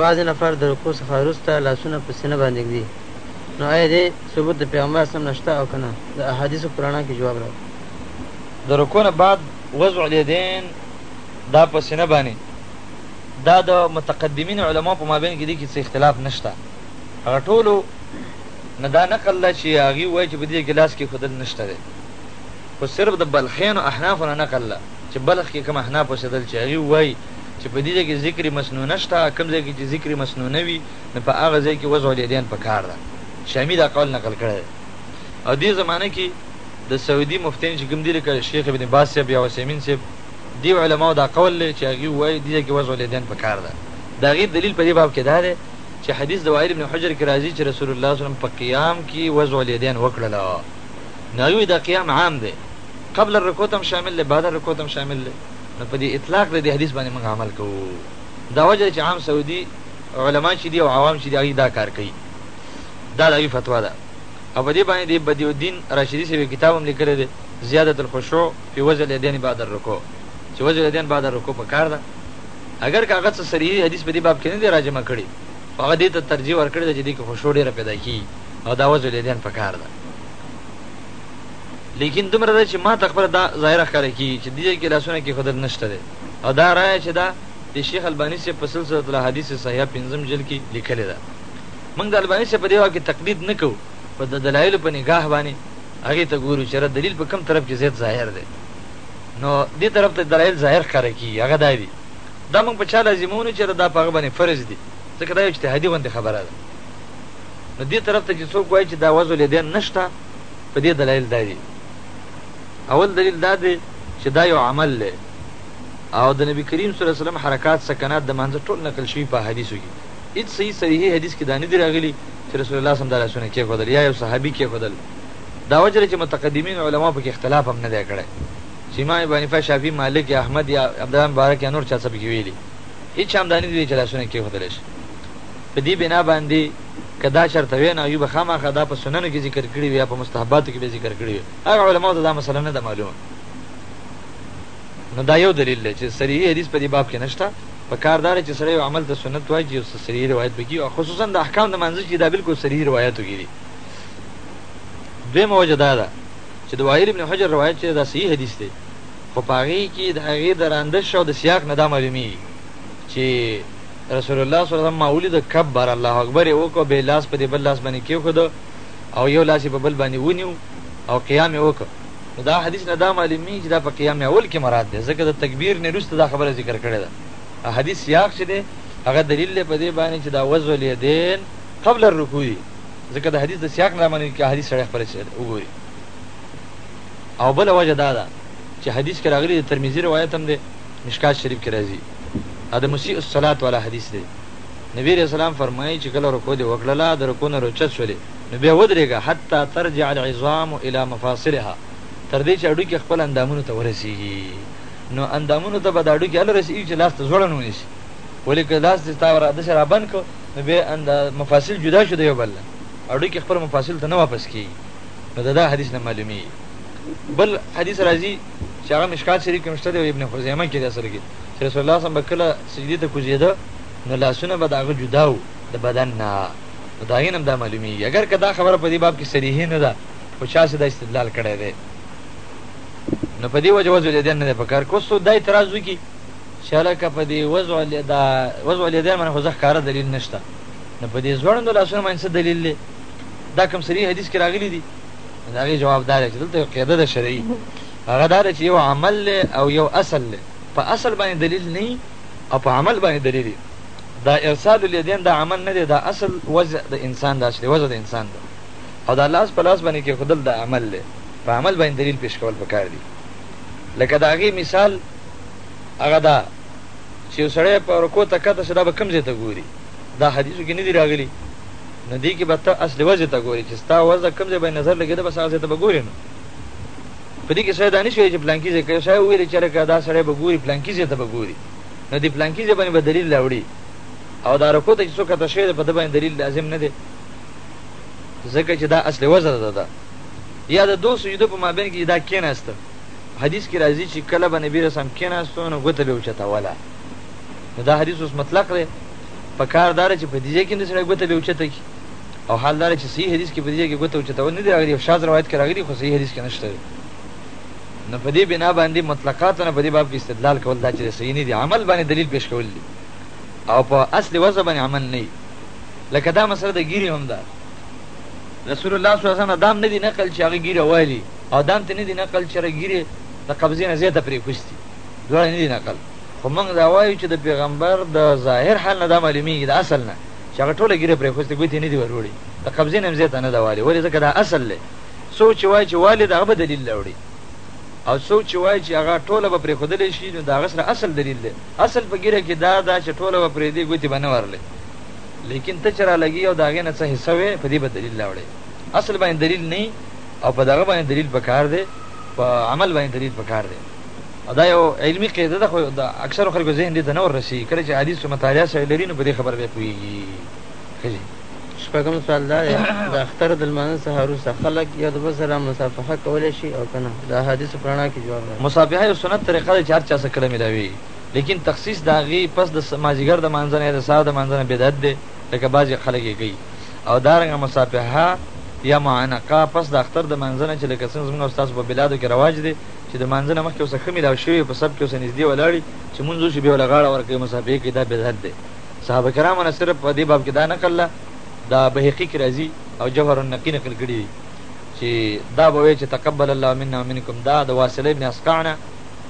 بعضې نفر د رکوع څخه وروسته لاسونه په سینه باندې ږدي، نو ایا دې ثبوت د پیغمبر صلی الله علیه وسلم نه شته او که نه؟ د احادیثو په رڼا کې جواب راکړه. د رکوع نه بعد وضع الیدین دا په سینه باندې دا د متقدمین علماو په مابین کې دې کې څه اختلاف نه شته، هغه ټولو نه دا نقل ده چې هغوی وایي چې په دې ځای کې لاس کېښودل نه شته دی، خو صرف د بلخیانو احنافو نه نقل ده چې بلخ کې کوم احناف اوسېدل چې هغوی وایي. چې په دې ځای کې ذکر مثنی نه شته، کوم ځای کې چې ذکر مثنی نه وي نو په هغه ځای کې وضع الیدین په کار ده، شامی دا قول نقل کړی دی او دې زمانه کې د سعودي مفتین چې کوم دي لکه شیخ ابن باز صاحب یا عثیمین صاحب دې علماو دا قول دی چې هغوی وایي دې ځای کې وضع الیدین په کار ده، د هغې دلیل په دې باب کې دا دی چې حدیث د وائل ابن حجر کې راځي چې رسول الله صلی الله علیه وسلم په قیام کې وضع الیدین وکړل نو هغوی وایي دا قیام عام دی قبل الرکوع ته هم شامل دی بعد الرکوع ته هم شامل دی. نو په دې اطلاق د دې حدیث باندې موږ عمل کوو دا وجه ده چې عام سعودي علما چې دي او عوام چې دي هغوی دا کار کوي دا د هغوی فتوا ده او په دې باندې د بدیع الدین راشدي صاحب یو کتاب هم لیکلی دی زیادت الخشوع فی وضع الیدین بعد الرکوع چې وضع الیدین بعد الرکوع په کار ده اګر که هغه څه صریحي حدیث په دې باب کې نه دی راجمع کړی خو هغه دې ته ترجیح ورکړې ده چې دې کې خشوع ډېره پیدا کېږي او دا وضع الیدین په کار ده لیکن دومره ده چې ما ته خپله دا ظاهره ښکاره کېږي چې دې ځای کې لاسونه کېښودل نشته دی او دا رایه چې ده د شیخ الباني صاحب په سلسله الاحادیث صحیحه پنځم جلد کې لیکلې ده موږ د الباني صاحب په دې باب کې تقلید نه کوو خو د دلایلو په نګاه باندې هغې ته ګورو چې دلیل په کوم طرف کې زیات ظاهر دی نو دې طرف ته دلایل ظاهر ښکاره کېږي هغه دا دي دا موږ په چا لازمونو چې دا په هغه باندې فرض دي ځکه دا یو اجتهادي غوندې خبره ده نو دې طرف ته چې څوک وایي چې دا وضع الیدین نشته په دې دلایل دا دي، اول دلیل دا دی چې دا یو عمل دی او د نبي کریم صلی الله علیه وسلم حرکات، سکنات، د لمانځه ټول نقل شوي په احادیثو کې. هیڅ صحیح صریحې حدیث کې دا نه دي راغلي چې رسول الله صلی الله علیه وسلم دا لاسونه کېښودل یا یو صحابي کېښودل. دا وجه ده چې متقدمین علماوو پکې اختلاف هم نه دی کړی چې امام ابو حنیفه، شافعي، مالک یا احمد یا عبدالله بن مبارک یا نور چا څه پکې ویلي. هیچا هم دا نه دي ویلي چې لاسونه کېښودل شي. په دې بنا باندې. که دا چرته وی نو ایوب خاماخا دا په سننو کی ذکر کړی وی یا په مستحباتو کی به ذکر کړی وی هغه علماو ته دا مسله نه ده معلومه نو دا یو دلیل دی چی صریحی حدیث په دی باب کی نشته په کار دا دی چی سړی یو عمل ته سنت وای چی یو څه صریحی روایت پکی او خصوصا د احکام د منځ چی دا بالکل صریحی روایتو کی دی دویمه وجه دا ده چی د وائل ابن حجر روایت چی دا صحیح حدیث دی خو پاغي کی د هغه درانده شو د سیاق نه دا معلومی چی رسول الله صلی الله علیه وسلم ما ولید، کبر، الله اکبر، یې وکړ، بیا یې لاس په دې بل لاس باندې کېښود او یو لاس یې په بل باندې ونیو او قیام یې وکړ، نو دا حدیث نه دا معلومېږي چې دا په قیام اول کې مراد دی، ځکه د تکبیر نه وروسته دا خبره ذکر کړې ده، او حدیث سیاق چې دی هغه دلیل دی په دې باندې چې دا وضع الیدین قبل الرکوع دي، ځکه د حدیث د سیاق نه دا معلومېږي که حدیث سړی خپله وګوري. او بله وجه دا ده چې حدیث کې راغلي د ترمذي روایت هم دی مشکات شریف کې راځي دا د مسیء الصلوة والا حدیث دی نبی علیه السلام فرمایي چې کله رکوع دې وکړله د رکوع نه روچت شولې نو بیا ودرېږه حتی ترجع العظام الی مفاصلها تر دې چې هډوکي خپل اندامونو ته ورسېږي نو اندامونو ته به دا هډوکي هله رسېږي چې لاس ته ځوړن ونیسي ولې که لاس دې تا داسې رابند کړ نو بیا مفاصل جدا شو د یو بل نه هډوکي خپل مفاصل ته نه واپس کېږي نو د دا حدیث نه معلومېږي بل حدیث راځي چې هغه مشکات شریف کې مشته دی او ابن خزیمه کې دی اصل کې چې رسول الله صم به کله سجدي ته کوزیده نو لاسونه به داغه جدا وو د بدن نه نو دا غینم دا معلومیږي اگر که دا خبره په دې باب کې صریح نه ده خو چا سي دا استدلال کړی دی نو په دې وجه وضع الیدین نه دی په کار کوسو دا اعتراض وکړي چې هلکه په دې وضع دا وضع الیدین باندې خو زه ښکاره دلیل نشته نو په دې ځوړندو لاسونو باندې څه دلیل دی دا کوم صریح حدیث کې راغلی دی نو د هغې جواب دا دی چې دلته یو قاعده ده شرعي هغه دا ده چې یو عمل دی او یو اصل دی په اصل باندې دلیل نه وي او په عمل باندې دلیل وي دا ارسال الیدین دا عمل نه دی دا اصل وضع د انسان دا چې وضع د انسان ده او دا لاس په لاس باندې کېښودل دا عمل دی په عمل باندې دلیل پیش کول پکار دي لکه د هغې مثال هغه دا چې یو سړی په رکو ته کته شي دا به کوم ځای ته ګوري دا حدیثو کې نه دي راغلي نو دې کې به ته اصلې وضعې ته ګورې چې ستا وضع کوم ځای باندې نظر لګېده بس هغه ځای ته به ګورې نو په دې کې سړی دا نه شي ویلی چې پلانکي ځای که سړی وویلی چې هلکه دا سړی به ګوري پلانکي ځای ته به ګوري نو د پلانکي ځای باندې به دلیل راوړي او دا رکو ته چې څوک کته شوی دی په ده باندې دلیل لازم نه دی ځکه چې دا اصل وضع ده ده یا د دو سجدو په مابین کې دا کېناسته حدیث کې راځي چې کله به نبی رسام کېناستو نو ګوته به یې وچتوله نو دا حدیث اوس مطلق دی په کار دا ده چې په دې ځای کې هم د سړی ګوته بیا اوچته کړي او حال دا ده چې صحیح حدیث کې په دې ځای کې ګوته اوچتول نه دي راغلي یو شاذ روایت کې راغلي خو صحیح حدیث کې نشته دی نو په دې بنا باندې مطلقاتو نه په دې باب کې استدلال کول دا چې صحیح نه دي عمل باندې دلیل پیش کول دي او په اصل وضع باندې عمل نه وي لکه دا مسله د ګیرې هم ده رسول الله صلی الله علیه وسلم دام نه دي نقل چې هغه ګیره والي او دام ته نه دي نقل چې هغه ګیره د قبضې نه زیاته پرې کوستي دوه نه دي نقل خو موږ دا وایو چې د پیغمبر د ظاهر حال نه دا معلومیږي د اصل نه چې هغه ټوله ږیره پرېخوستې ګوتې نه دي وروړي د قبضې نه هم زیاته نه ده والې ولې ځکه دا اصل دی څوک چې وایي چې والې د هغه به دلیل راوړي او څوک چې وایي چې هغه ټوله به پرېښودلی شي نو د هغه سره اصل دلیل دی اصل په ږیره کې دا ده چې ټوله به پرېږدي ګوتې به نه ورلې لیکن ته چې رالګي او د هغې نه څه حصه وې په دې به دلیل راوړې اصل باندې دلیل نه او په دغه باندې دلیل پکار دی په عمل باندې دلیل پکار دی دا یو علمي قاعده ده خو د اکثرو خلکو ذهن دې ته نه ورسېږي کله چې احادیثو مطالعه سړی لري نو په دې خبره بیا پوهېږي ښه جي شپږم سوال دا دی د اختر د لمانځه څخه وروسته خلک یو د بل سره مصافحه کولی شي او که نه د احادیثو په رڼا کې جواب راکړي مصافحه یو سنت طریقه ده چې هر چا څه کله میلاوي لیکن تخصیص د هغې پس د مازیګر د مانځنه یا د سهار د مانځنه بدعت دی لکه بعضې خلک یې کوي او دارنګه مصافحه یا معانقه پس د اختر د مانځنه چې لکه څنګه زموږ او ستاسو په بلادو کې رواج دی چې د لمانځه نه مخکې ورسره ښه ملاو شوی وي، په صف کې ورسره نږدې ولاړ وي، چې لمونځ وشي بیا ورله غاړه ورکوي، مصافحه کوي، دا بدعت دی. صحابه کرامو نه صرف په دې باب کې دا نقل ده، دا بيهقي کې راځي او جوهر النقي نقل کړي دي، چې دا به ویل چې تقبل الله منا ومنکم، دا د واصله ابن اصقع نه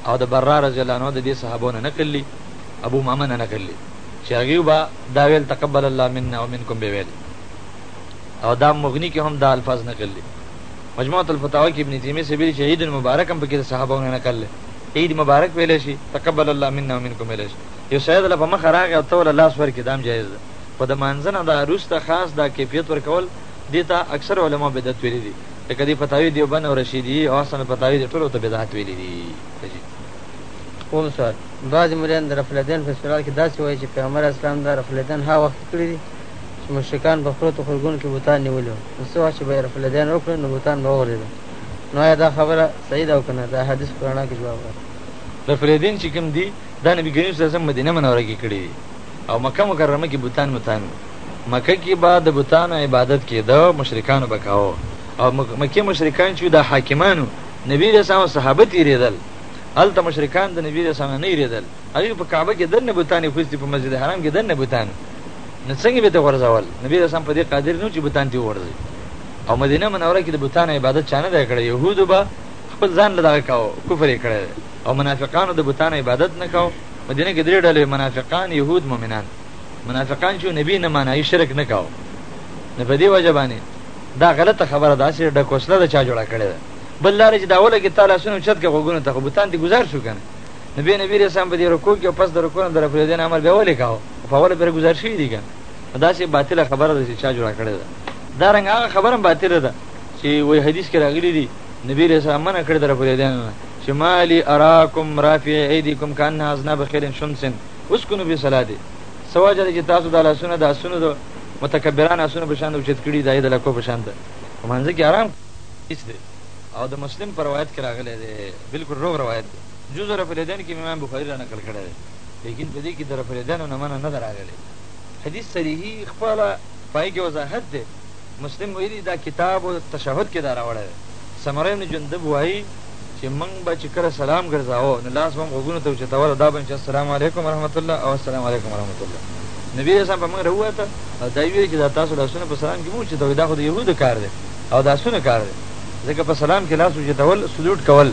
او د براء رضی الله عنه د دې صحابو نه نقل دي، ابو امامه نه نقل دي، چې هغوی به دا ویل تقبل الله منا ومنکم به ویل او دا مغني کې هم دا الفاظ نقل دي. مجموعة الفتاوی کې ابن تیمیه صاحب ویلي چې عید مبارک هم پکې د صحابه نه نقل دی. عید مبارک ویلی شي، تقبل الله منا ومنکم ویلی شي. یو سړی درله په مخه راغی او ته ورله لاس ورکړې دا هم جایز ده. خو د لمانځه نه دا وروسته خاص دا کیفیت ورکول دې ته اکثرو علماوو بدعت ویلي دي. لکه دې فتاوی دیوبند او رشیدیه او احسن الفتاوی دې ټولو ته بدعت ویلي دي. اووم سوال، بعضې مولایان د رفع الیدین په استعمال کې داسې وایي چې پیغمبر علیه السلام دا رفع الیدین هغه وخت کې کړي دي چې مشرکان په خپلو تخرګونو کې بوتان نیولي وو نو څه وخت چې به یې رفلدیان وکړل نو بوتان به وغورځېدل نو آیا دا خبره صحیح ده او که نه د احادیثو په رڼا کې جواب راکړه رفلدین چې کوم دي دا نبي کریم صلی الله علیه وسلم مدینه منوره کې کړي دي او مکه مکرمه کې بوتان متان وو مکه کې به د بوتانو عبادت کېده مشرکانو به کاوه او مکه مشرکان چې د حاکمانو نبی رسول الله صحابه تیرېدل هلته مشرکان د نبی رسول الله نه یریدل هغوی په کعبه کې دننه بوتانې خوستي په مسجد حرام کې دننه بوتان نو څنګه به ته غورځول نبی رسول په دې قادر نه چې بوتان ته ورځي او مدینه منوره کې د بوتانو عبادت چانه دی کړی يهودو به خپل ځان له دغه کاو کفر یې کړی او منافقانو د بوتانو عبادت نه کاو مدینه کې درې ډلې منافقان يهود مؤمنان منافقان چې نبی نه معنی شرک نه کاو نه په دې وجه باندې دا غلطه خبره ده چې د کوسله د چا جوړه کړې ده بل لارې چې دا وله کې تعالی سنو چت کې غوګونو ته بوتان دي گزار شو کنه نو بیا نبی رسام په دې رکوع کې او پس د رکوع نه د رفلېدې نه امر بیا ولې کاوه او په اوله پرې ګزار شوي دي که نه داسې باطله خبره ده چې چا جوړه کړې ده دا رنګ هغه خبره هم باطله ده چې وایي حدیث کې راغلي دي نبی رسام منع کړې د رفلېدې نه چې مالي اراکم رافع ایدیکم کانها اذناب خیر شمسن اسکنو به صلات سواجه چې تاسو د لاسونو د اسونو د متکبران اسونو په شان اوچت کړي دای د لکو په شان ده منځ کې آرام او د مسلم پر روایت کې راغلی دی بالکل روغ روایت دی جز رفليدن کې امام بخاري را نقل کړی دی لیکن په دې کې د رفليدنو نه منع نه ده راغلې حدیث صریحي خپله پای کې وضاحت دی مسلم ویلي دا کتاب او تشهد کې دا راوړی دی سمره ابن جندب وایي چې موږ به چې کله سلام ګرځاوه نو لاس به هم غوږونو ته اوچتوله دا به چې السلام علیکم ورحمت الله او السلام علیکم ورحمت الله نبی رسام په موږ راووته او دا ویل چې دا تاسو لاسونه په سلام کې مو اوچتوئ دا خو د یهودو کار دی او دا سونه کار دی ځکه په سلام کې لاس اوچتول سلوټ کول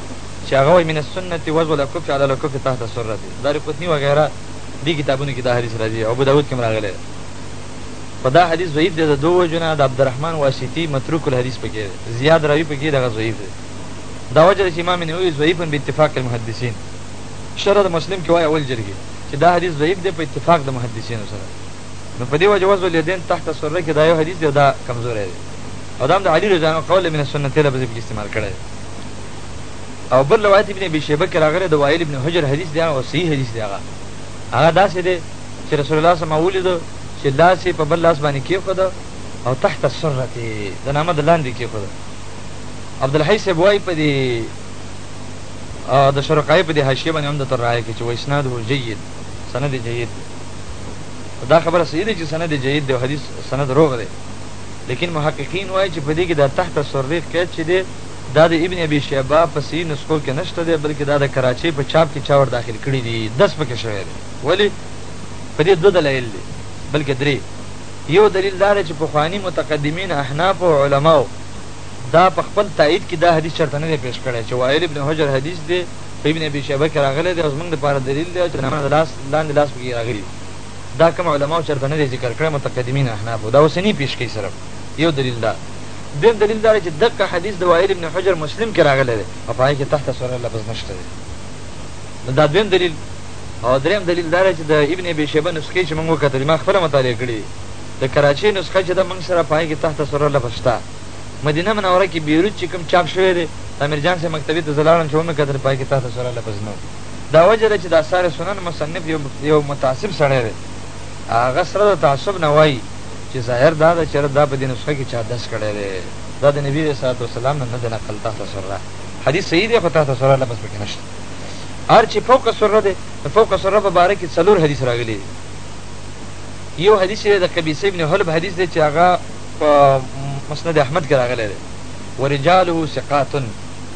چی هغه وایی من السنة وضع الاکف علی الاکف تحت السرة دارقطنی وغیره دی کتابونو کی دا حدیث راځی او ابوداود کی هم راغلی دی خو دا حدیث ضعیف دی د دوو وجو نه د عبدالرحمن واسطی متروک الحدیث پکی دی زیاد راوی پکی دی هغه ضعیف دی دا وجه ده چی امام نووی ضعیف باتفاق المحدثین شرح د مسلم کی وایی اول جلد کی چی دا حدیث ضعیف دی په اتفاق د محدثینو سره نو په دی وجه وضع الیدین تحت السرة کی دا یو حدیث دی او دا کمزوری دی او دا هم د علی رضی الله عنه قول من السنة لفظ پکی استعمال کړی دی او بل روایت ابن ابي شيبه کې راغلی د وائل ابن حجر حدیث دی او صحیح حدیث دی هغه هغه داسې دی چې رسول الله صلی الله علیه وسلم ولید چې لاس په بل لاس باندې کېښود او تحت السره د نامه د لاندې کېښود عبد الحی صاحب وایي په دې د شرقای په دې حاشیه باندې هم د تر راي کې چې واسناد هو جيد سند جيد دا خبره صحیح ده چې سند جيد دی او حدیث سند روغ دی لیکن محققین وایي چې په دې کې د تحت السره قید چې دی دا د ابن ابي شيبه په صحيح نسخو کې نشته دی بلکې دا د کراچۍ په چاپ کې چا ور داخل کړي دي دس پکې شوی دی ولې په دې دوه دلايل دي بلکې درې يو دليل دا دی چې پخواني متقدمين احناف او علماو دا په خپل تائيد کې دا حديث چرته نه دی پېش کړی چې وائل ابن حجر حديث دی په ابن ابي شيبه کې راغلی دی او زمونږ لپاره دليل دی چې د نامه لاس لاندې لاس پکې راغلي دي دا کوم علماو چرته نه دی ذکر کړی متقدمين احنافو دا اوسني پېش کوي صرف يو دليل دا دویم دلیل دا دی چې دقه حدیث د وائل ابن حجر مسلم کې راغلی دی او په هغه کې تحت سره لفظ نشته دی نو دا دویم دلیل او دریم دلیل دا دی چې د ابن ابي شیبه نسخې چې موږ وکتلې ما خپله مطالعه کړې دي د کراچۍ نسخه چې ده موږ سره په هغې کې تحت سره لفظ شته مدینه منوره کې بیروت چې کوم چاپ شوی دی د امیرجان صاحب مکتبې ته زه لاړم چې ومې کتل په هغې کې تحت سره لفظ نه دا وجه ده چې د اثار سنن مصنف یو یو متعصب سړی دی هغه سره د تعصب نه وایي چي ظاهر دا ده چي دا په دې نسخه کي چا دس کړی دی دا د نبي عليه الصلوة والسلام نه نه دی نقل تحت سره حديث صحيح دی خو تحت سره لفظ پکي نشته هر چي فوق سره دی نو فوق سره په باره کي څلور حديث راغلي دي یو حدیث دی د قبیصه ابن حلب حدیث دی چې هغه په مسند احمد کې راغلی دی ورجاله ثقات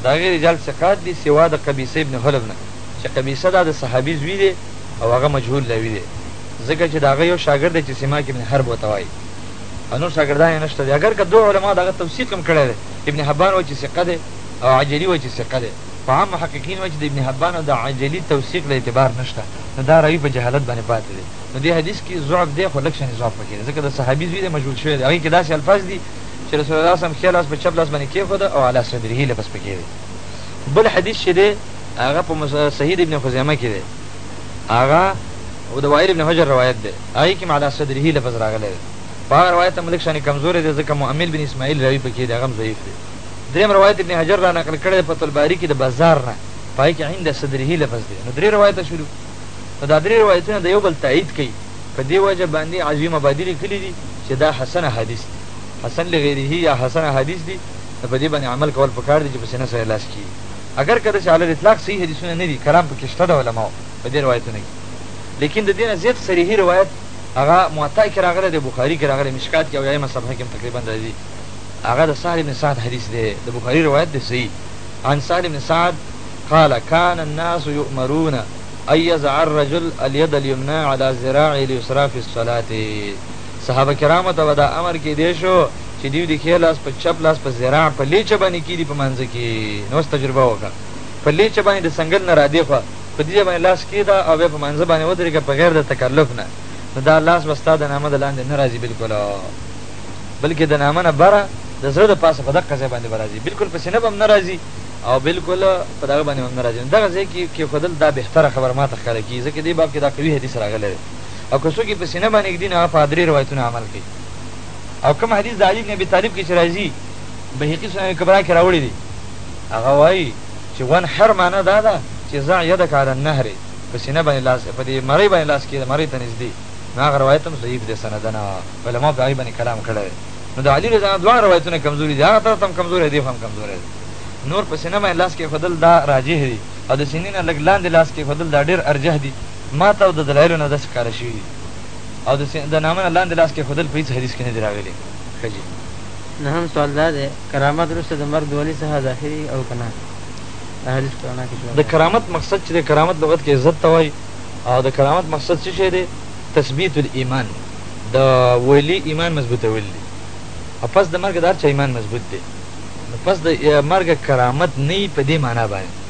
دا غیر رجال ثقات دي سوا د قبیصه ابن حلب نه چې قبیصه دا د صحابي زوی دی او هغه مجهول لوي دی ځکه چې د هغه یو شاګرد دی چې سماک ابن حرب ورته وایي او نور شاګردان یې نشته دی اګر که دوه علما د هغه توثیق هم کړی دی ابن حبان وایي چې ثقه دی او عجلي وایي چې ثقه دی خو عام محققین وایي چې د ابن حبان او د عجلي توثیق له اعتبار نشته نو دا راوي په جهالت باندې پاتې دی نو دې حدیث کې ضعف دی خو لږ شانې ضعف پکې دی ځکه د صحابي زوی دی مجهول شوی دی هغې کې داسې الفاظ دي چې رسول الله صم ښی لاس په چپ لاس باندې کېښوده او علی صدره لفظ پکې دی بل حدیث چې دی هغه په صحیح ابن خزیمه کې دی هغه او د وائل بن حجر روایت دی هغې کې معلا صدره لفظ راغلی دی خو هغه روایت هم لږ شانې کمزوری دی ځکه مؤمل بن اسماعیل راوی په کې دی هغه هم ضعیف دی دریم روایت ابن حجر را نقل کړی دی فتح الباری کې د بزار نه په هغې کې عند صدره لفظ دی نو درې روایته شولو نو دا درې روایتونه د یو بل تایید کوي په دې وجه باندې عظیم آبادي لیکلي دي چې دا حسن حدیث دی حسن لغیره یا حسن حدیث دی نو په دې باندې عمل کول پکار دي چې په سینه سره لاس کېږي اګر که داسې علی الاطلاق صحیح حدیثونه نه دي کلام پکې شته د علماوو په دې روایتونو کې لیکن د دې نه زیات صریحي روایت هغه موطا کې راغلی دی بخاري کې راغلی مشکات کې او یایمه صفحه کې هم تقریبا راځي هغه د سهل بن سعد حدیث دی د بخاري روایت دی صحیح عن سهل بن سعد قال كان الناس يؤمرون ان يزع الرجل اليد اليمنى على ذراعه اليسرى في الصلاه صحابه کرامو ته به دا امر کېدی شو چی دیو دی ښی لاس په چپ لاس په ذراع په لیچه باندی کیدی په مانځه کی نو اوس تجربه وکړه په لیچه باندی د څنګل نه رادیخوا په دی ځای باندی لاس کیږده او بیا په مانځه باندی ودریږه په غیر د تکلف نه نو دا لاس به ستا د نامه د لاندی نه راځی بلکل بلکی د نامه نه بره د زړه د پاسه په دقه ځای باندی به راځی بلکل په سینه به هم نه راځی او بلکل په دغه باندی به هم نه راځی نو دغه ځای کی کیښودل دا بهتره خبره ماته ښکاره کیږی ځکه دی باب کی دا قوی حدیث راغلی دی او که څوک یی په سینه باندی ږدی نو هغه په دا دری روایتونو عمل کوي. او کوم حدیث د علي بن ابي طالب کې چې راځي بهقي سنن کبرا کې راوړی دی هغه وایي چې ون حر معنا دا ده چې ضع یدک علی النهر په سینه باندې لاس په دې مړی باندې لاس کې د مړی ته نږدې نو هغه روایت هم ضعیف دی سندنه علما په هغه باندې کلام کړی دی نو د علي رضا دوه روایتونه کمزوري دي هغه طرف هم کمزوري دی هم کمزوري دی نور په سینه باندې لاس کې خدل دا راجح دي او د سینې نه لګ لاندې لاس کې خدل دا ډیر ارجح دي ما ته د دلایلو نه د ښکار شي او د د نامه نه لاندې لاس کېښودل په هیڅ حدیث کې نه دي راغلي. ښه جي. نهم سوال دا دی، کرامت وروسته د مرګ د ولي څخه داخلي او که نه؟ دا حدیث په رڼا کې جواب راکړه. د کرامت مقصد چې دی، کرامت لغت کې عزت ته وايي او د کرامت مقصد څه شی دی؟ تثبیت الایمان، د ولي ایمان مضبوطول دي او پس د مرګه د هر چا ایمان مضبوط دی، نو پس د مرګه کرامت نه وي په دې مانا باندې.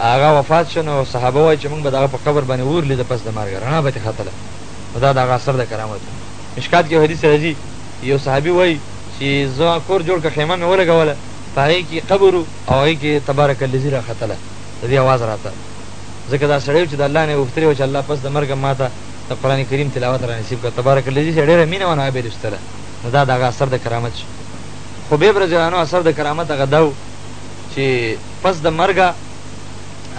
هغه وفات شو نو صحابه وايي چې مونږ به د هغه په قبر باندې اور ليده پس د مرګه رڼا به ترې ختله نو دا د هغه اثر د کرامت وو مشکات کې يو حديث راځي يو صحابي وايي چې زه کور جوړ کړ خيمه مې ولګوله په هغې کې قبر وو او هغې کې تبارک الذي را ختله د دې اواز راته ځکه دا سړی چې د الله نه يې غوښتلې وه چې الله پس د مرګه ماته د قرآن کريم تلاوت را نصيب کړه تبارک الذي سره ډېره مينه وه نو هغه به يې لوستله نو دا د هغه اثر د کرامت شو خبيب رضي الله عنه اثر د کرامت هغه دا وو چې پس د مرګه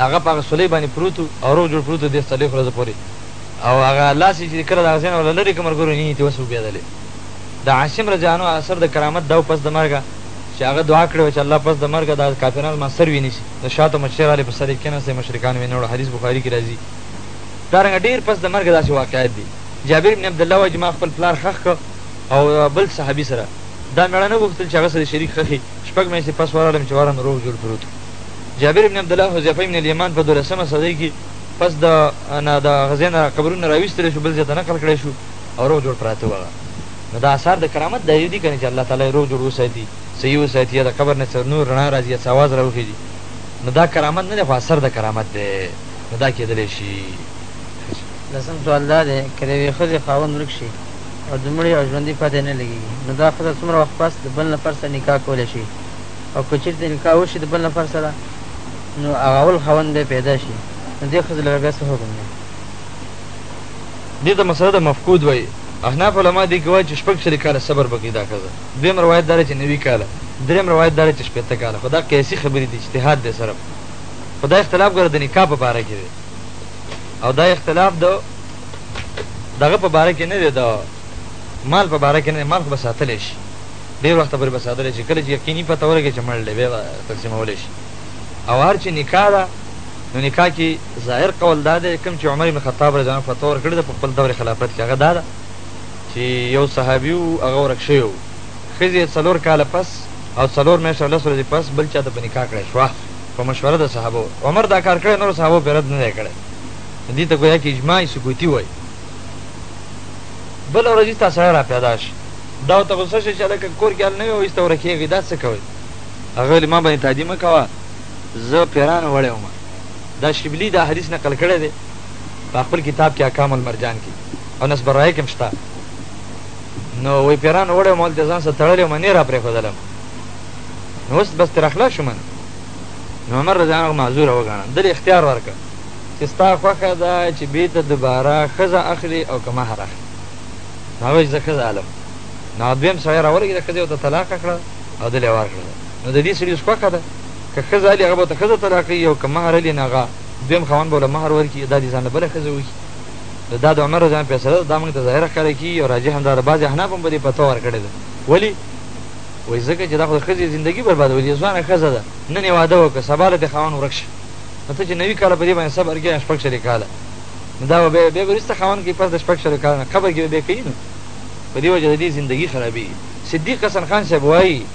هغه په هغه سولۍ باندې پروت و او روغ جوړ پروت و دې څلوېښت ورځو پورې او هغه لاس یې چې کله د هغه ځای نه ور له لرې که ملګرو نینې ته وسوبېدلې د عاصم رضی الله عنه اثر د کرامت دا و پس د مرګه چې هغه دعا کړې وه چې الله پس د مرګه دا کافران زما سر وینیسي د شاتو مچۍ راغلې په سر یې کېناستې مشرکانو یې نه وړه حدیث بخاري کې راځي دارنګه ډېر پس د مرګه داسې واقعات دي جابر بن عبدالله وایي چې ما خپل پلار خخ کړ او بل صحابي سره دا مېړه نه غوښتل چې هغه سره شریک خخي شپږ مياشتې پس ورغلم چې ورن روغ جوړ پروت و. جابر بن عبدالله حذيفه بن اليمان په دولسمه صدۍ کې پس د نه د هغه ځای نه قبرونو نه راويستل شو بل ځای ته نقل کړی شو او روغ جوړ پراته و هغه نو دا آثار د کرامت دا يو دي کنه چې الله تعالی يې روغ جوړ وساتي صحيح وساتي يا د قبر نه څه نور رڼا راځي يا څه آواز راوخېژي نو دا کرامت نه دی خو اثر د کرامت دی نو دا کېدلی شي. لسم سوال دا دی که د يوې ښځې خاوند ورک شي. او د مړي او ژوندي پته نه لګېږي نو دا ښځه څومره وخت پس د بل نفر سره نکاح کولی شي او که چېرته نکاح وشي د بل نفر سره نو هغه اول خاوند بیا پیدا شي نو دې ښځې لپاره بیا څه حکم دی دې ته مسله د مفقود وایي احناف علما دې کې وایي چې شپږ شلي کاله صبر به کوي دا ښځه دویم روایت دا دی چې نوي کاله دریم روایت دا دی چې شپېته کاله خو دا قیاسي خبرې دي اجتهاد دی صرف خو دا اختلاف ګوره د نکاح په باره کې دی او دا اختلاف د دغه په باره کې نه دی د مال په باره کې نه مال خو به ساتلی شي ډېر وخت پورې به ساتلی شي کله چې یقیني پته ولګي چې مړ دی بیا به تقسیمولی شي او هر چې نکاح ده نو نکاح کې ظاهر قول دا دی کوم چې عمر بن خطاب رضی الله فتوا ورکړې ده په خپل دور خلافت کې هغه دا ده چې یو صحابي و هغه ورک شوی و ښځې څلور کاله پس او څلور میاشتې او لس ورځې پس بل چا ته په نکاح کړی شوه په مشوره د صحابو عمر دا کار کړی نور صحابو پرد نه دی کړی نو دې ته ګویا کې اجماع سکوتي وایي. بله ورځ ایسته سړی را پیدا شي، دا ورته غوسه شي چې هلکه کور کې حال نه وي او ایسته ورکېږئ، دا څه کوئ؟ هغه ویل، ما باندې تعدي مه کوه، زه پیران وړی وم. دا شبلي دا حدیث نقل کړی دی په خپل کتاب کې احکام المرجان کې او نصب الرایه کې هم شته. نو وایي پیران وړی وم، هلته یې ځان سره تړلی وم، نه یې راپرېښودلم. نو اوس بس ترې راخلاص شوم. نو عمر رضي الله عنه هغه معذور وګاڼه، ده له اختیار ورکړ. چی ستا خوښه ده چی بیرته دوباره ښځه اخلی او که مهر اخلی نو هغه وایی چی زه ښځه الم نو هغه دویم سړی راولګیده ښځه یی ورته طلاقه کړه او دله ورکړه نو ددی سړی اوس خوښه ده که ښځه الی هغه به ورته ښځه طلاقوی او که مهر الی نو هغه دویم خاوند به ورله مهر ورکی دا دی ځانله بله ښځه وکی نو دا د عمر رضی الله عنه فیصله ده دا موږ ته ظاهره ښکاره کیږی او راجح همدا ده بعضی احناف هم په دی فتوا ورکړی ده ولی وایی ځکه چی دا خو د ښځی زندګی بربادوی دی ځوانه ښځه ده نن یی واده وکړ سبا له دی خاوند ورک شی نو ته چې نوي کاله په دې باندې صبر کوې شپږ شلې کاله نو دا به بیا بیا به وروسته خاوند کوي پس د شپږ شلو کالو نه قبر کې به بیا کوي نو په دې وجه د دې زندګي خرابېږي صدیق حسن خان صاحب وایي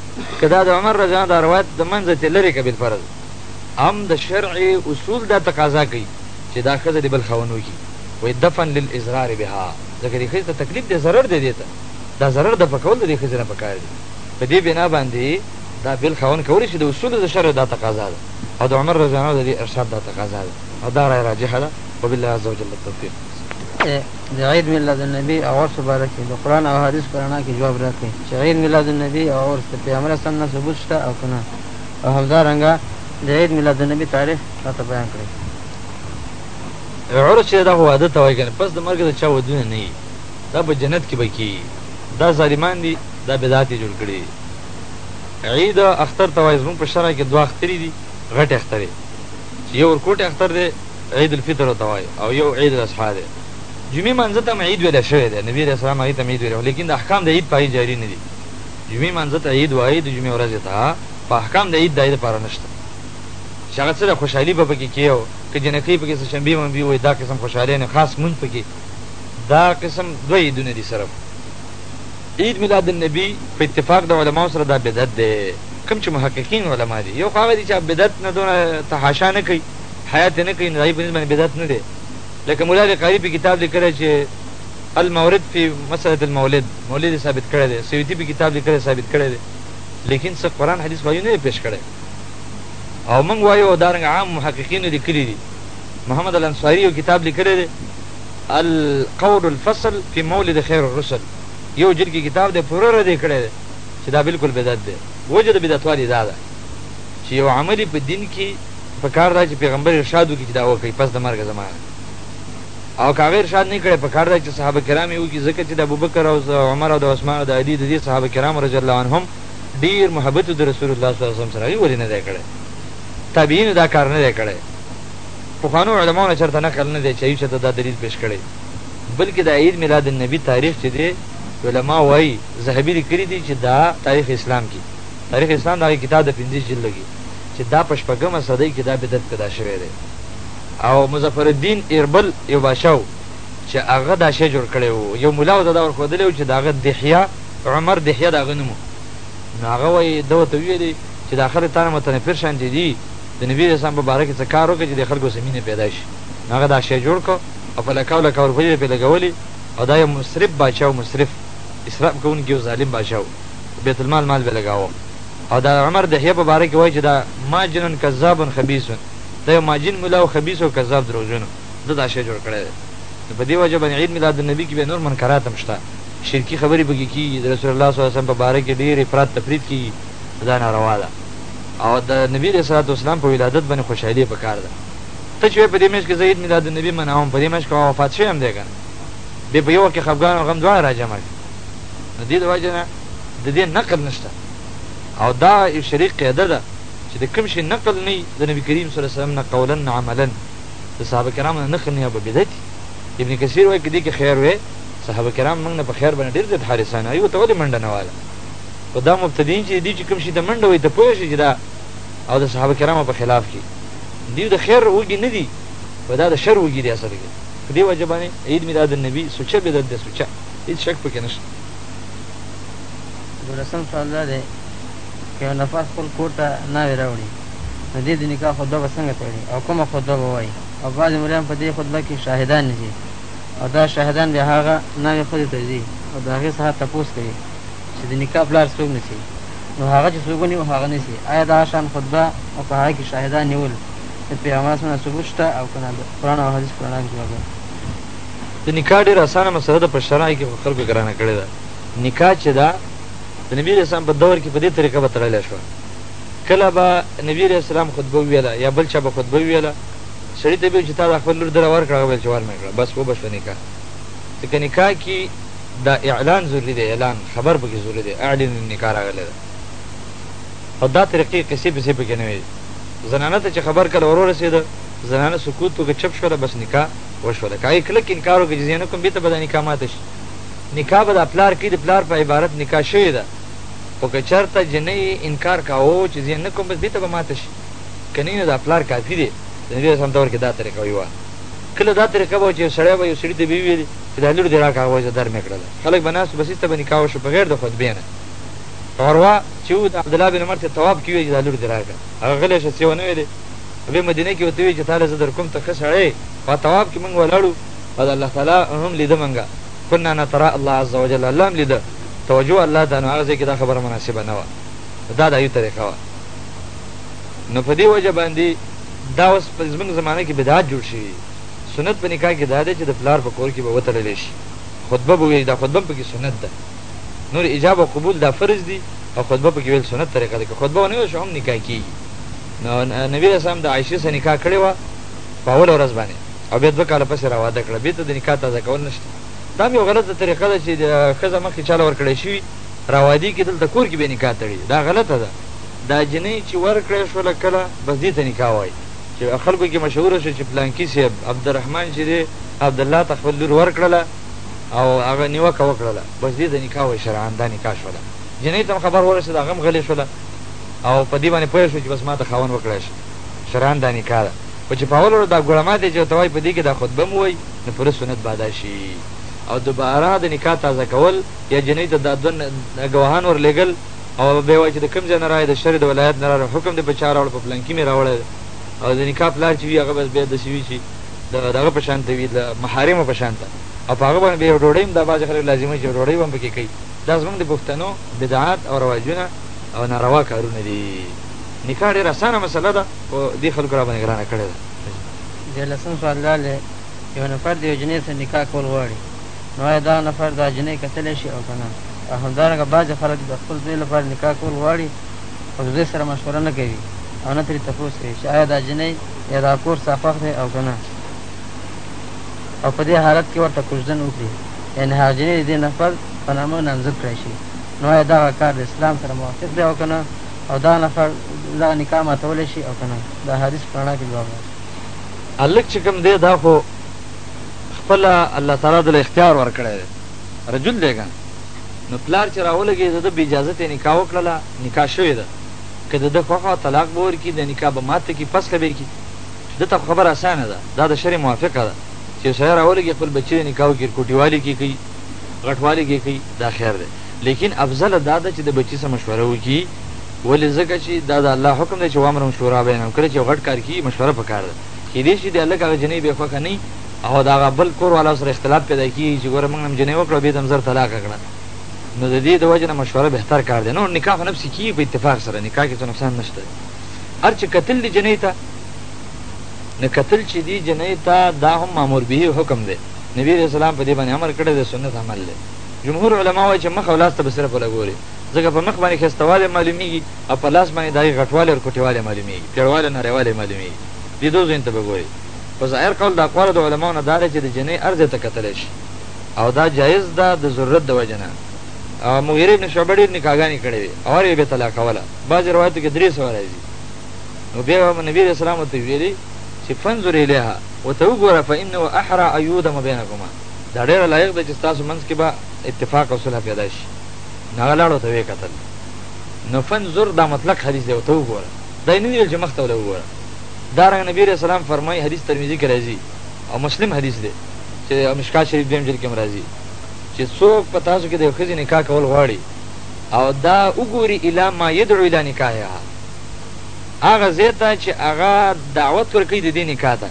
که دا د عمر رضی الله دا روایت د منځه ترې لرې که بالفرض هم د شرع اصول دا تقاضا کوي چې دا ښځه دې بل خاوند وکړي وایي دفن للاضرار بها ځکه دې ښځې ته تکلیف دی ضرر دی دې ته دا ضرر دفع کول د دې ښځې نه پکار دي په دې بنا باندې دا بل خاوند کولی شي د اصولو د شرع دا تقاضا ده او د عمر رضی الله عنه د دې ارشاد دا تقاضا ده او دا رای راجح ده وبالله عز وجل التوفیق. ای د عید میلاد النبی او عرس په باره کي د قرآن او حدیث په رڼا کي جواب راکړئ چي عید میلاد النبی او عرس د پیغمبر علیه السلام نه ثبوت شته او که نه او همدا رنګه د عید میلاد النبی تاریخ راته بیان کړئ. عرس چي ده دا خو واده ته وايي کنه پس د مرګه د چا ودونه نه يي دا په جنت کي به کيږي دا ظالمان دي دا بدعت يي جوړ کړي دي. عيد اختر ته وايي زموږ په شرع کې دوه اخترې دي غټې اخترې چې یو ورکوټې اختر دی عيد الفطر ته وايي او یو عيد الاضحی دی جمعې مانځه ته هم عيد ویل شوی دی نبی علیه السلام هغې ته هم عيد ویلی لیکن د احکام د عيد په هغې جاري نه دي جمعې مانځه ته عيد وايي د جمعې ورځې ته په احکام د عيد د هغې لپاره نشته چې هغه څه ده خوشحالي به پکې کې او که جنکۍ پکې څه شنبې منبې ووایي دا قسم خوشحالۍ نه خاص مونځ پکې دا قسم دوه عيدونه دي صرف عيد ميلاد النبي په اتفاق د علماوو سره دا بدعت دی کوم چې محققين علما دي يو خو هغه دي چې بدعت نه دونه تحاشا نه کوي حيا ترې نه کوي نو د هغوی په نزد باندې بدعت نه دی لکه مولا علي قاري په کتاب ليکلی چې المورد في مسألة المولد مولد يې ثابت کړی دی سيوطي په کتاب ليکلی ثابت کړی دی ليکن څه قرآن حديث خو هغوی نه دی پېش کړی او موږ وايو او دارنګه عام محققينو ليکلي دي محمد الانصاري يو کتاب ليکلی دی القول الفصل في مولد خير الرسل یو جلد کې کتاب دی پوره رد یې کړی دی چې دا بالکل بدعت دی وجه د بدعتوالي دا ده چې یو عملي په دین کې په کار ده چې پیغمبر ارشاد وکړي چې دا وکړي پس د مرګ زمانه او که هغه ارشاد نه کړی په کار ده چې صحابه کرام یې وکړي ځکه چې د ابوبکر او عمر او د عثمان او د علي د دې صحابه کرام رضی الله عنهم ډیر محبت د رسول الله صلی الله علیه وسلم سره هغوی ولې نه دی کړی تابعینو دا کار نه دی کړی پخوانو علماو نه چېرته نقل نه دی چې هیچا ته دا دلیل پیش کړی بلکې د عيد ميلاد النبي تاريخ چې دی علماء وايي ذهبي ليکلي دي چې دا تاريخ اسلام کې تاريخ اسلام د هغه کتاب د پنځه جلد کې چې دا په شپږمه صدۍ کې دا بدعت پيدا شوی دی او مظفر الدين ايربل یو بادشاه و چې هغه دا شی جوړ کړی و یو ملا ورته دا ورښودلی و چې د هغه دحیه عمر دحیه د هغه نوم و نو هغه وایي ده ورته وویلې چې دا خلک تا نه متنفر شانتې دي د نبي اسلام په باره کې څه کار وکړه چې د خلکو سره مینه پیدا شي نو هغه دا شی جوړ کړ او په لکاو لکاو روپۍ به پرې لګولې او دا یو مسرف باچا و، مسرف، اسراف کوونکی او ظالم باچا و، په بیت المال مال به لګاوه او د عمر دحیه په باره کې وایي چې دا ماجن کذاب خبیث، دا یو ماجن ملا و، خبیث او کذاب دروغجن و، ده دا شی جوړ کړی دی. نو په دې وجه باندې عید میلاد النبي کې بیا نور منکرات هم شته، شرکي خبرې په کې کېږي، د رسول الله صلی الله علیه وسلم په باره کې ډېر افراط تفریط کېږي، نو دا ناروا ده او د نبي علیه الصلوة والسلام په ولادت باندې خوشحالي په کار ده، ته چې وې په دې مېز کې زه عيد ميلاد النبي مناوم په دې مېز کې وفات شوی هم دی کنه به په یو وخت کې خفګان او غم دواړه راجمع شي نو دې د وجه نه د دې نقل نشته او دا یو شریک قاعده ده چې د کوم شي نقل نه د نبی کریم صلی الله علیه وسلم نه قولا نه عملا د صحابه کرامو نه نقل نه به بدعت ابن کثیر وایي کدي کې خیر وې صحابه کرام موږ نه په خیر باندې ډیر زیات حارسان ایو ته ولې منډه نه واله او دا مبتدین چې دي چې کوم شي ته منډه وي ته پوه شي چې دا او د صحابه کرامو په خلاف کې دی د خیر وږی نه دی و دا د شر وږی دی اصل کې په دې وجه باندې عید میلاد النبی سوچه بدعت دی سوچه هیڅ شک پکې نشته دولسم سوال دا دی که یو نفر خپل کور ته ناوې راوړي نو دې د نکاح خطبه به څنګه تړي او کومه خطبه به وایي او بعضې مریان په دې خطبه کې شاهدان نیسي او دا شاهدان بیا هغه ناوې ښځې ته ځي او د هغې څخه تپوس کوي چې د نکاح پلار څوک نیسي نو هغه چې څوک ونیو هغه نیسي آیا دا شان خطبه او په هغه کې شاهدان نیول د پیغمبر سره ثبوت شته او کنه د قرآن او حدیث قرآن کې جواب د نکاح ډېر اسانه مسله ده په شرع کې خو خلکو ګرانه کړې ده نکاح چې ده د نبی علیه السلام په دور کې په دې طریقه به تړلی شوه کله به نبی علیه السلام خطبه ویله یا بل چا به خطبه ویله سړي ته به چې تا د خپل لور دله ورکړه هغه به چې ورنه کړه بس وبه شوه نکاح ځکه نکاح کې دا اعلان ضروری دی اعلان خبر پکې ضروری دی اعلن النکاح راغلی ده او دا طریقې قصې پسې پکې نه وي زنانه ته چې خبر کله ورو رسید زنانه سکوت وکړه چپ شوله بس نکاح وشوله که هغې کلک انکار وکړي چې زه نه کوم بېرته به دا نکاح ماته شي نکاح به دا پلار کوي د پلار په عبارت نکاح شوې ده خو که چېرته جنۍ انکار کاوه چې زه نه کوم بس بېرته به ماته شي که نه نو دا پلار کافي دی د نبي اسلام دور کې دا طریقه وي وه کله دا طریقه به چې سړی به یو سړي ته به ویلي چې دا لور دې راکړه هغه وایي زه درمې کړل خلک به ناست وو بسیز ته به نکاح وشو بغیر د خطبې نه عروه چې و د عبدالله بن عمر ته تواب کې ویل چې دا لور دې راکړه هغه غلی شه څه ونه ویلې نو بیا مدینه کې ورته ویل چې تاله زه در کوم ته ښه سړی په تواب کې موږ ولاړو او د الله تعالی هم لیده موږ کنا نترا الله عز وجل الله هم لیده توجه الله ته نو هغه ځای کې دا خبره مناسبه نه وه دا د ایو طریقه وه نو په دې وجه باندې دا اوس په زموږ زمانه کې بدعت جوړ شوي سنت په نکاح کې دا دی چې د پلار په کور کې به وتړل شي، خطبه به ویل شي، دا خطبه هم پکې سنت ده، نور ایجاب او قبول دا فرض دي او خطبه پکې ویل سنت طریقه ده، که خطبه ونه ویل شو هم نکاح کیږي. نو نبي علیه السلام د عائشې سره نکاح کړې وه په اوله ورځ باندې او بیا دوه کاله پسې را واده کړه، بیرته د نکاح تازه کول نشته، دا هم یو غلطه طریقه ده چې ښځه مخکې چاله ورکړی شوي را وادې کړي دلته کور کې بیا نکاح تړي دا غلطه ده. دا جینۍ چې ورکړی شوله کله بس دې ته نکاح وایي چې خلکو کې مشهوره شو چې پلانکي صیب عبدالرحمن چې دی عبدالله ته خپل لور ورکړله او هغه نیوکه وکړله بس دې ته نکاح وایي شرعا دا نکاح شوله جنۍ ته هم خبر ورسېد هغه هم غلې شوله او په دې باندې پوه شو چې بس ما ته خاوند وکړای شي شرعا دا نکاح ده خو چې په اول ورځ دا ګوړه ماتې چې ورته وایي په دې کې دا خطبه هم وایي نو پوره سنت به ادا شي او دوباره د نکاح تازه کول یا جنۍ ته دا دوه ګواهان ورلېږل او هغه به بیا وایي چې د کوم ځای نه راغی، د شرې د ولایت نه راغی، حکم دې په چا راوړ، په پلانکي مې راوړی دی او د نکاح پلار چې وي هغه به بیا داسې وي چې د هغه په شانته وي، د محارمو په شانته او په هغه باندې به یو ډوډۍ هم دا بعضې خلک لازموي چې یو ډوډۍ به هم پکې کوي، دا زموږ د پښتنو بدعات او رواجونه او ناروا کارونه دي، نکاح ډېره اسانه مسله ده خو دې خلکو راباندې ګرانه کړې ده. دیارلسم سوال دا دی، یو نفر د یوې جینۍ سره نکاح کول غواړي، نو ایا دغه نفر دغه جینۍ کتلی شي او که نه؟ او همدارنګه بعضې خلک د خپل زوی لپاره نکاح کول غواړي خو د زوی سره مشوره نه کوي او نه ترې تپوس کوي چې آیا دا جنۍ یا دا کور ستا خوښ دی او که نه او په دې حالت کې ورته کوژدن وکړي یعنې هغه جنۍ د دې نفر په نامه نامزد کړی شي نو آیا دغه کار د اسلام سره موافق دی او که نه او دغه نفر دغه نکاح ماتولی شي او که نه د حدیث په رڼا کې ځواب راکړي هلک چې کوم دی دا خو خپله الله تعالی دله اختیار ورکړی دی رجل دی که نو پلار چې راولګي د ده بې اجازت یې نکاح وکړله نکاح شوې ده که د ده خوښه وه طلاق به ورکړي د نکاح به ماته کړي فسخه به یې کړي ده ته خو خبره اسانه ده دا د شرع موافقه ده چې یو سړی راولګي خپل بچي د نکاح وکړي رکوټي والي کې کوي غټوالي کې کوي دا خیر دی لیکن افضل دا ده چې د بچي سره مشوره وکړي ولې ځکه چې دا د الله حکم دی چې وامرهم شورا بینهم کله چې یو غټ کار کیږي مشوره پکار ده کیدای شي د هلک هغه جینۍ به یې خوښه نه وي او د هغه بل کور والاو سره اختلاف پیدا کیږي چې ګوره موږ نه هم جینۍ وکړه او بیا دې هم زر طلاقه کړه نو د دې د وجې نه مشوره بهتر کار دی نور نکاح خو نفسي کیږي په اتفاق سره نکاح کې څه نقصان نه شته هر چې کتل دي جینۍ ته نو کتل چې دي جینۍ ته دا هم مامور به حکم دی نبی علیه السلام په دې باندې امر کړی دی سنت عمل دی جمهور علما وایي چې مخ او لاس ته به صرف ولګوري ځکه په مخ باندې ښایسته والی معلومېږي او په لاس باندې د هغې غټوالی او کوټې والی معلومېږي، پېړوالی او نری والی معلومېږي. دې دوو ځایونو ته به ګورې. په ظاهر قول د اقوالو د علماوو نه دا دی چې د جنۍ هر ځای ته کتلی شي او دا جایز ده د ضرورت د وجې نه. مغیره ابن شعبه ډېر نکاحګانې کړې وې او هر یوه بې طلاقوله. بعضې روایتو کې درې سوه راځي. نو بیا به نبي علیه السلام ورته ویلي چې فانظر الیها ورته وګوره فانه احری ان یودم بینکما دا ډېره لایق ده چې ستاسو منځ کې به اتفاق او صلح پیدا شي. هغه لاړ ورته ویې کتل نو فانظر دا مطلق حدیث دی ورته وګوره دا یې نه دي ویل چې مخ ته له وګوره دارنګه نبی علیه السلام فرمایي حدیث ترمذي کې راځي او مسلم حدیث دی چې مشکات شریف دویم جلد کې هم راځي چې څوک په تاسو کې د یو ښځې نکاح کول غواړي او دا وګوري الا ما یدعو الی نکاحها هغه ځای ته چې هغه دعوت ورکوي د دې نکاح ته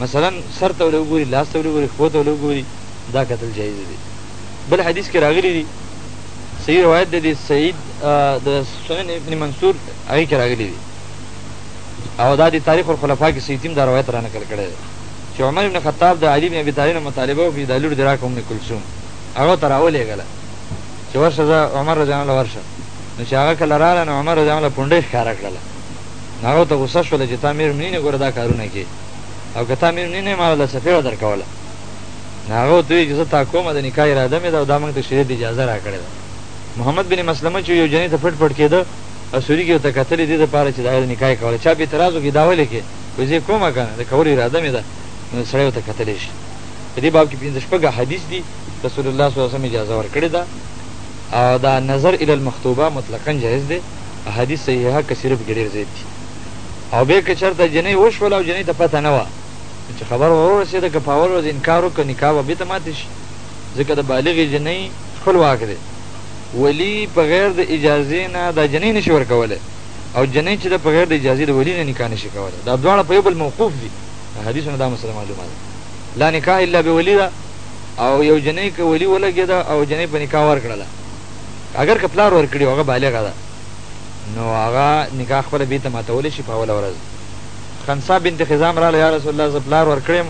مثلا سر ته ولې وګوري لاس ته ولې وګوري ښپو ته ولې وګوري دا کتل جایز دی بل حدیث کې راغلي دي صحیح روایت دی د سعید د سنن ابن منصور هغه کې راغلي دي او دا د تاریخ الخلفاء کې سیتیم دا روایت را نقل کړی دی چې عمر ابن خطاب د علی بن ابي طالب نه مطالبه وکړي د لور دراک ام کلثوم هغه تر اولې غله چې ورشه زه عمر رضی الله ورشه نو چې هغه کله رااله نو عمر رضی الله پونډې ښکارا کړل هغه ته غوسه شول چې تا مېرمنې نه ګوره دا کارونه کې او که تا مېرمنې نه مال له سفیر درکوله نو هغه ورته وویل چې زه تا کوم، د نکاح اراده مې ده او دا موږ ته شریعت اجازه راکړې ده. محمد بن مسلمه چې یو جنې ته پټ پټ کېده او سوري کې یې ورته کتلې، دې لپاره چې د هغې نکاح یې کوله، چا په اعتراض وکړ چې دا ولې کوې؟ وایي، زه یې کوم که نه، د کولو اراده مې ده، نو سړی ورته کتلی شي. په دې باب کې پنځه شپږ احادیث دي، رسول الله صلی الله علیه وسلم اجازه ورکړې ده او دا نظر الی المخطوبه مطلقاً جایز دی، احادیث صحیحه کثیره په کې ډېر زیات دي او بیا که چېرته جنۍ وشوله او جنۍ ته پته نه وه، نو چې خبر ور ورسېده که په اول ورځ انکار وکړ نکاح به بېرته ماته شي ځکه د بالغې جنۍ خپل واک دی ولي په غیر د اجازې نه دا جنۍ نشي ورکولی او جنۍ چې ده په غیر د اجازې د ولي نه نکاح نشي کولی دا دواړه په یو بل موقوف دي د حدیثو نه دا مسله معلومه ده لا نکاح الا به ولي ده او یو جنۍ که ولي ولګېده او جنۍ په نکاح ورکړله اګر که پلار ورکړي هغه بالغه ده نو هغه نکاح خپله بېرته ماتولی شي په اوله ورځ خنساء بنت خزام راله، یا رسول الله زه پلار ورکړی یم،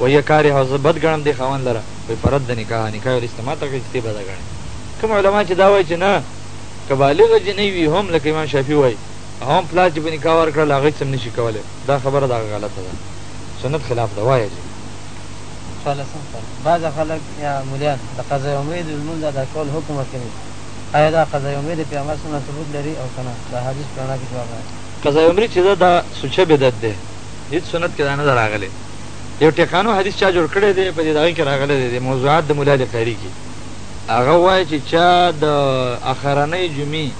وهي کارهه او زه بد ګڼم دې خاوند لره، وایي فرد نکاحها، نکاح یې ورسته ماته کړه چې تۀ بده ګڼې. کوم علماء چې دا وایي چې نه که بالغه جنۍ وي هم لکه امام شافعي وایي او هم پلار چې په نکاح ورکړه له هغه هیڅ هم نه شي کولی دا خبره د هغه غلطه ده سنت خلاف ده وایه چې. څوارلسم سوال، بعضې خلک یا مولیان د قضاء عمرې د لمونځ ادا کولو حکم ورکوي، ایا دا قضاء عمرې د پیغمبر صلی الله علیه وسلم نه ثبوت لري او که نه؟ د احادیثو په رڼا کې ځواب راکړئ. قضاء عمري چي ده دا سوچه بدعت دی هيڅ سنت کي دا نه ده راغلي يو ټيکانو حديث چا جوړ کړي دی په دي دغه کي راغلي دی دي موضوعات د ملا علي قاري کي هغه وايي چي چا د اخرنۍ جمعي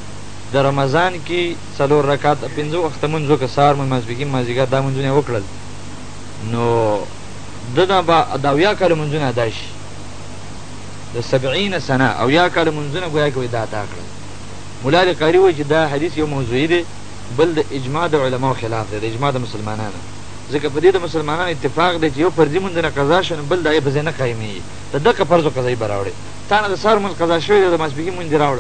د رمضان کي څلور رکعته پنځه وخته مونځ وکړ سهار مونځ ماسپښين مازيګر دا مونځونه يې وکړل نو دنه به د اويا کالو مونځونه ادا شي د سبعين سنه اويا کالو مونځونه ګويا کي وي دا ادا کړل ملا علي قاري وايي چې دا حديث يو موضوعي دی، بل د اجماع د علماوو خلاف دی، د اجماع د مسلمانانو، ځکه په دې د مسلمانانو اتفاق دی چې يو فرضي لمونځونه قضا شي نو بل د هغې په ځای نه قايمېږي، ته دغه فرض او قضايي به راوړې، تا نه د سهار لمونځ قضا شوی دی او د ماسپښين لمونځ دې راوړ،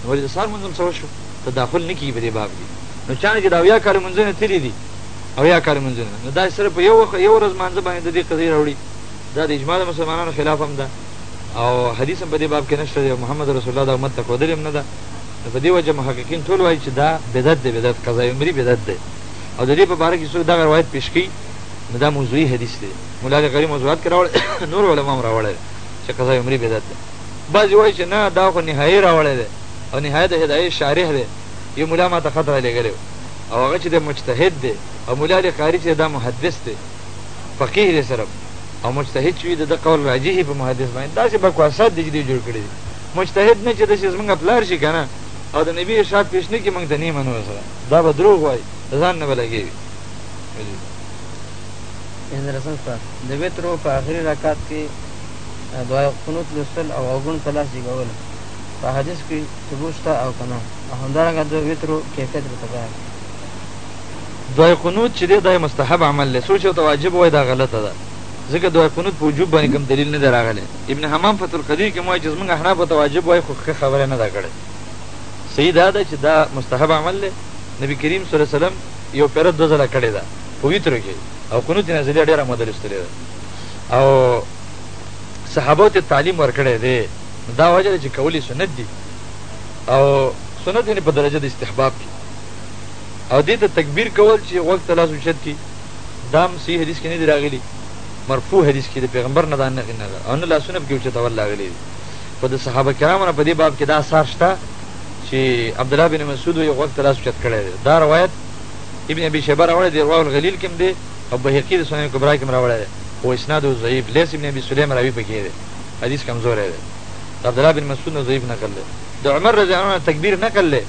نو ولې د سهار لمونځ هم څه وشو، تداخل نه کېږي په دې باب کې، نو چا نه چې د اويا کالو لمونځونه تللي دي، اويا کالو لمونځونه، نو داسې سره په يو وخت يو ورځ لمانځه باندې د دې قضايي راوړي، دا د اجماع د مسلمانانو خلاف هم ده. او حدیث هم په دې باب کې نشته دی او محمد رسول الله دا امت ته ښودلې هم نه ده نو په دې وجه محققین ټول وایي چې دا بدعت دی بدعت قضا عمري بدعت دی او د دې په باره کې څوک دغه روایت پیش کوي نو دا موضوعي حدیث دی مولا د غریب موضوعات کې راوړی نور علما هم راوړی چې قضا عمري بدعت دی بعضې وایي چې نه دا خو نهایي راوړی دی او نهایي د هدایې شارح دی یو مولا ما ته خط را لېږلی او هغه چې د مجتهد دی او مولا د قاري چې دا محدث دی فقیه دی صرف او مجتهد چې وي د ده قول راجح وي په محدث باندې داسې بکواسات دي چې دوی جوړ کړي دي مجتهد نه چې داسې زمونږ پلار شي که نه او د نبي ارشاد پیش نه کړي مونږ ته نه منو سره دا به دروغ وایي د ځان نه به لګېږي پنځلسم سوال د وترو په آخري رکعت کې دعای قنوت لوستل او غوږونو ته لاس جګول په حدیث کې ثبوت شته او که نه او همدارنګه د وترو کیفیت راته بیان دعای قنوت چی دی دا یو مستحب عمل دی څوک چی ورته واجب وایی دا غلطه ده ځکه دعای قنوت په وجوب باندی کوم دلیل نه دی راغلی ابن حمام فتح القدیر کی هم وایی چی زموږ احناف ورته واجب وایی خو ښه خبره یې نه ده کړی صحیح دا ده چی دا مستحب عمل دی نبی کریم صلی الله علیه وسلم یو پیره دوه ځله کړی ده په ویترو کی او قنوت نازلی ډیره موده لوستلی ده او صحابو ته تعلیم ورکړی دی دا وجه ده چی کولی سنت دی او سنت یعنی په درجه د استحباب کی او دې ته تکبیر کول چې غوږ ته لاس اوچت کړي دا هم صحیح حدیث کې نه دي راغلي، مرفوع حدیث کې د پیغمبر نه دا نقل نه ده او نه لاسونه پکې اوچتول راغلي دي، خو د صحابه کرامو نه په دې باب کې دا آثار شته چې عبدالله بن مسعود وایي غوږ ته لاس اوچت کړی دی، دا روایت ابن ابي شیبه راوړی دی، ارواء الغلیل کې هم دی او بهقي د سنن کبرا کې هم راوړی دی، خو اسناده ضعیف، لیث ابن ابي سلیم راوي پکې دی، حدیث کمزوری دی، د عبدالله بن مسعود نه ضعیف نقل دی، د عمر رضی الله عنه نه تکبیر نقل دی.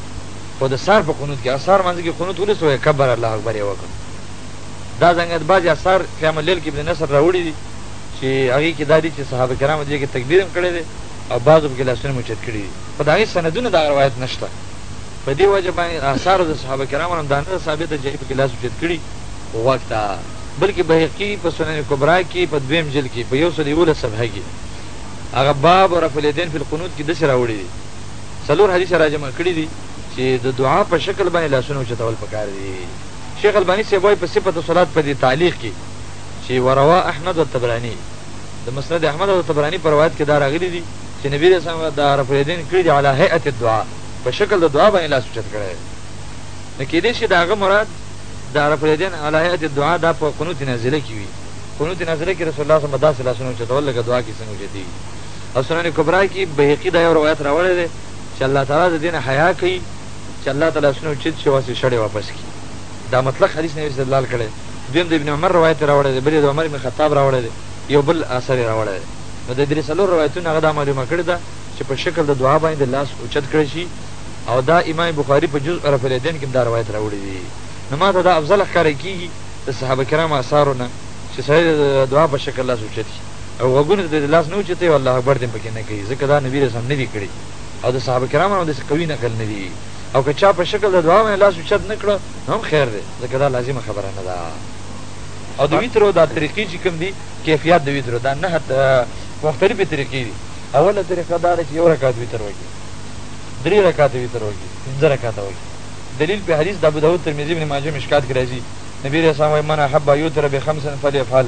خو د سهار په قنوت کې او سهار لمانځه کې قنوت ولې سوی کبر الله اکبر یې وکړ دا ځانګړی د بعضې اثار قیام اللیل کې ابن نصر راوړي دي چې هغې کې دا دي چې صحابه کرامو دې کې تکبیر هم کړی دی او بعضو پکې لاسونه هم اوچت کړي دي خو د هغې سندونه دغه روایت نشته په دې وجه باندې اثارو د صحابه کرامو هم دا نه ده ثابته چې هغې پکې لاس اوچت کړي غوږ ته بلکې بهقي په سنن کبرا کې په دویم جلد کې په یو سل یولس صفحه کې هغه باب رفع الیدین فی القنوت کې داسې راوړي دي څلور حدیث راجمع کړي دي چي د دعا په شکل باندې لاسونه اوچتول پکار دي شیخ الباني صاحب وايي په صفت الصلات په دې تعلیق کي چي وروا احمد والطبراني د مسند احمد او طبراني په روایت کي دا راغلي دي چي نبی رسول الله د رفع الیدین کړي دي علی هیئت الدعاء په شکل د دعا باندې لاس اوچت کړی نو کېدای شي د هغه مراد د رفع الیدین علی هیئت الدعاء دا په قنوت نازله کي وي قنوت نازله کي رسول الله صلی الله علیه وسلم داسې لاسونه اوچتول لکه دعا کي څنګه اوچتېږي او سنن کبرا کی بيهقی دا يو روايت راوړی دی چه الله تعالی ددې نه حيا کوي چه الله ته لاسونه اوچت شي او هسې شړې واپس کړي دا مطلق حديث نه يې استدلال کړی دويم د ابن عمر روايت يې راوړی دی بل يې د عمر ابن خطاب راوړی دی يو بل اثر يې راوړی دی نو د درې څلور روايتونو نه هغه دا معلومه کړې ده چه په شکل د دعا باندې د لاس اوچت کړی شي او دا امام بخاري په جزء رفع اليدين کې هم دا روايت راوړی دی نو ماته دا افضل ښکاره کيږي د صحابه کرامو اثارو نه چه سړی د دعا په شکل لاس اوچت کړي او غوږونو ته دې د لاس نه اوچتوي او الله اکبر دې هم په کې نه کوي ځکه دا نبي علیه السلام نه دي کړي او د صحابه کرامو نه هم داسې قوي نقل نه دي او که چا په شکل د دعا باندې لاس اوچت نه کړ نو هم خیر دی ځکه دا لازمه خبره نه ده او د ویترو دا طریقې چې کوم دي کیفیات د ویترو دا نه مختلفې طریقې دي اوله طریقه دا ده چې یو رکعت ویتر وکړي درې رکعته ویتر وکړي پنځه رکعته وکړي دلیل په حدیث د ابو داود ترمذی ابن ماجه مشکات کې راځي نبی رسول الله من احب یوتر بخمس فلیفعل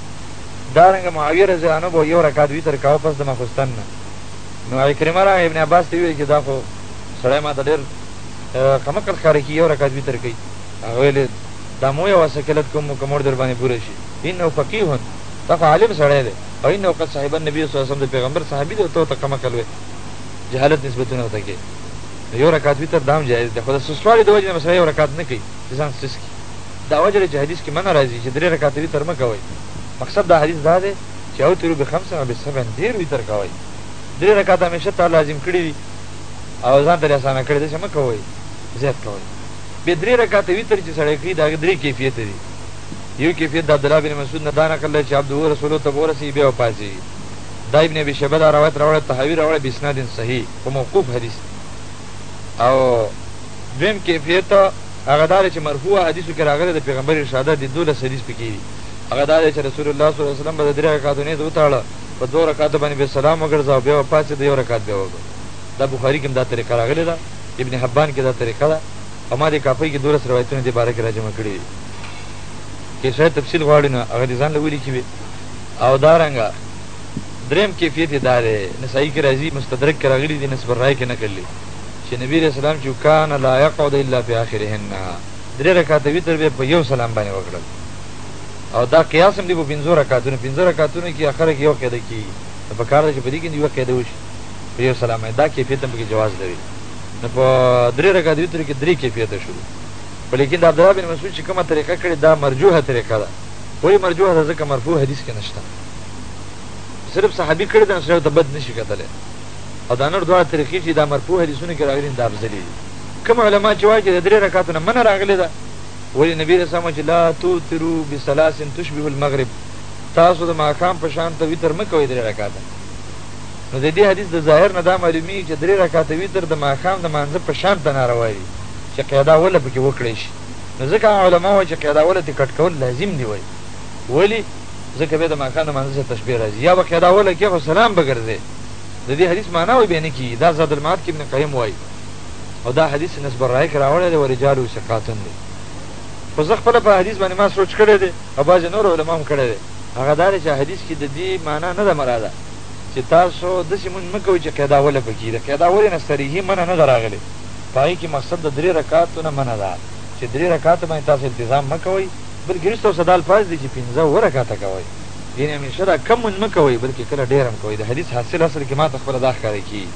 دارنګه معاویه رضی الله عنه به یو رکعت وتر کاوه پس د ماخوستن نه نو عکرمه راغی ابن عباس ته ویل چې دا خو سړی ماته ډېر کمکل ښکاره کي یو رکعت وتر کوي هغه ویل دا مو یو سکلت کوم کومور در باندې پوره شي انه فقیه دا خو عالم سړی دی او انه قد صاحب النبي صلی الله علیه وسلم د پیغمبر صحابي دی او ته ته کمکل وې جهالت نسبتونه ورته کې یو رکعت وتر دام جایز دی خو د سستوالي د وجې نه سړی یو رکعت نه کوي چې ځان سست دا وجه ده چې حدیث کې منع راځي چې درې رکعته وتر مه کوئ. مقصد د حدیث دا دی چې اوترو بخمس او بسبع ډېر وتر کوئ. درې رکعته همیشه تا لازم کړي دي او ځان ترې اسانه کړي داسې مه کوئ زیات کوئ. بیا درې رکعته وتر چې سړی کوي د هغه درې کیفیته دي. یو کیفیت د عبدالله بن مسعود نه دا نقل دی چې عبد وو رسولو ته به ورسېږي بیا به پاڅېږي. دا ابن ابي شیبه دا روایت راوړی، طحاوي راوړی باسناد صحیح خو موقوف حدیث دی. او دویم کیفیت، هغه دا دی چې مرفوع حدیثو کې راغلي د پیغمبر ارشادات دي دولس حدیث په کې دي هغه دا دی چې رسول الله صلی الله علیه وسلم به د درې رکعاتو نیت وتاړه په دوه رکعاتو باندې به سلام وګرځاوه بیا به پاڅېده یو رکعت به وکړ دا بخاري کې هم دا طریقه راغلې ده ابن حبان کې دا طریقه ده او ما دې کاپۍ کې دولس روایتونه دې باره کې راجمع کړي دي که شاید تفصیل غواړي نو هغه دې ځان له ولیکي وي او دارنګه دریم کیفیت یې دا دی نسایي کې راځي مستدرک کې راغلي دي نسب الرای کې نقل دي چي نبي عليه السلام چي وو کان لا يقعد الا في آخرهن درې رکعته وتر به يې په يو سلام باندي وکړل او دا قياس هم دي په پنځو رکعتونو پنځه رکعتونو کي اخره کي يوه قيده کيږي نو په کار ده چي په دې کي هم يوه قيده وشي په يو سلام باندي دا کيفيت هم پکي جواز لري نو په درې رکعته وتر کي درې کيفيته شو خو ليکن د عبدالله بن مسعود چي کومه طريقه کړې دا مرجوحه طريقه ده ولي مرجوحه ده ځکه مرفوع حديث کي نشته صرف صحابي کړې ده نو سړی ورته بد نشي کتلای. او دا نور دواړه طریقې چې دا مرفوع حدیثونو کې راغلي دا افضلې دي کوم علما چې وایي چې د درې رکعاتو نه منع راغلې ده ولې نبی رسول الله چې لا توترو بثلاث تشبه المغرب تاسو د ماښام په شان ته ویتر مه کوئ درې رکعاته نو د دې حدیث د ظاهر نه دا معلومیږي چې درې رکعاته ویتر د ماښام د مانځه په شان ته ناروا دي چې قیدا وله پکې وکړی شي نو ځکه علما وایي چې قیدا وله ته کټ کول لازم دی وایي ولی ځکه به د ماښام د مانځه سره تشبیه راځي یا به قیدا وله کې خو سلام به ګرځي د دې حدیث معنا وایي بیا نه کیږي دا زاد المعاد کې ابن قیم وایي او دا حدیث نصب الرای کې راوړی دی ورجاله ثقاتن دی خو زه خپله په حدیث باندې ما سوچ کړی دی او بعضې نور علما هم کړی دی هغه دا دی چې حدیث کې د دې معنا نه ده مراده چې تاسو داسې مونځ مه کوئ چې قیدا وله پکې د قیدا ولې نه صریحي منع نه ده راغلې په هغې کې مقصد د درې رکعاتو نه منع ده چې درې رکعاته باندې تاسو التزام مه کوئ بلکې وروسته اوس دا الفاظ دي چې پنځه اووه رکعاته کوئ یعنی همیشه را کم هم مه کوی بلکه کله ډیر هم کوی د حدیث حاصل اصل کی ماته خپله دا ښکاره کیږی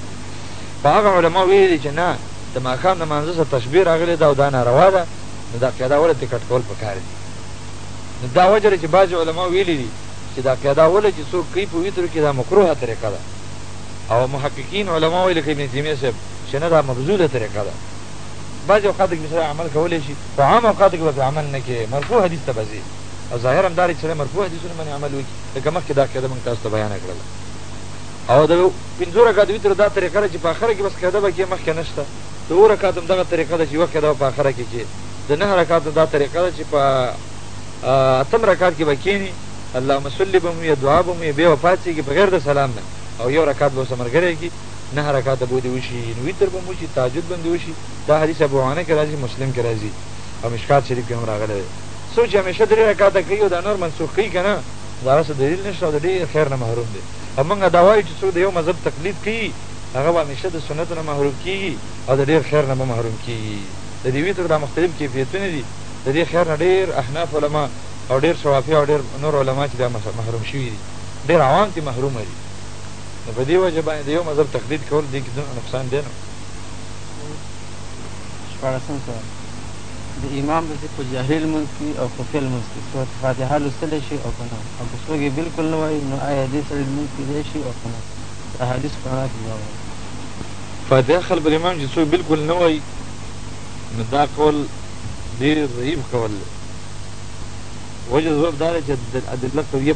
خو هغه علماو ویلی دی چی نه د ماښام د مانځه سره تشبیه راغلی ده او دا ناروا ده نو دا قیدا وله ته کټ کول پکار دی نو دا وجه ده چی بعضی علماو ویلی دی چی دا قیدا وله چی څوک کوی په وترو کی دا مکروه طریقه ده او محققین علماو وایی لکه ابن تیمیه صاحب چی نه دا مبذوله طریقه ده بعضی اوقاتو کی به سړی عمل کولی شی خو عام اوقاتو کی به پری عمل نه کی مرفوع حدیث ته به ځی. او ظاهرا دا دی چې سړی مرفوع حدیثونو باندې عمل وکړي لکه مخکې دا قاعده موږ تاسو ته بیانه کړله او د پنځو رکعاتو وتر دا طریقه ده چې په اخره کې بس قاعده به کې مخکې نشته د اوو رکعاتو هم دغه طریقه ده چې یوه قاعده به په اخره کې کې د نهه رکعاتو دا طریقه ده چې په اتم رکعات کې به کښېني اللهم صلي به مو وي دعا به مو وي بیا به پاڅېږي بغیر د سلام نه او یو رکعت به ورسره ملګری کړي نهه رکعاته به دې وشي نو وتر به هم وشي تهجد به هم دې وشي دا حدیث ابو عوانه کې راځي مسلم کې راځي او مشکات شریف کې هم راغلی دی څوک چې همېشه درې رکعته کوي او دا نور منسوخ کوي کنه د هغه څه دلیل نشته او د ډېر خیر نه محروم دی او مونږ دا وایو چې څوک د یو مذهب تقلید کوي هغه به همېشه د سنتو نه محروم کېږي او د ډېر خیر نه به محروم کېږي د دې وتر دا مختلف کیفیتونه دي د دې خیر نه ډېر احناف علما او ډېر شوافیه او ډېر نور علما چې بیا محروم شوي دي ډېر عوام ترې محرومه دي نو په دې وجه باندې د یو مذهب تقلید کول دې کې دونه نقصان دی نه شپاړسم سوال د امام پسې په جهري لمونځ کې او خفیه لمونځ کې سورت فاتحه لوستلی شي او که نه او که څوک یې بلکل نه وایي نو آیا دې سړي لمونځ کېدای شي او که نه د احادیث په رڼا کې ځواب راکړئ فاتحه خل پر امام چې څوک بلکل نه وایي نو دا قول ډېر ضعیف قول دی وجه ضعف دا دی چې ادله قویه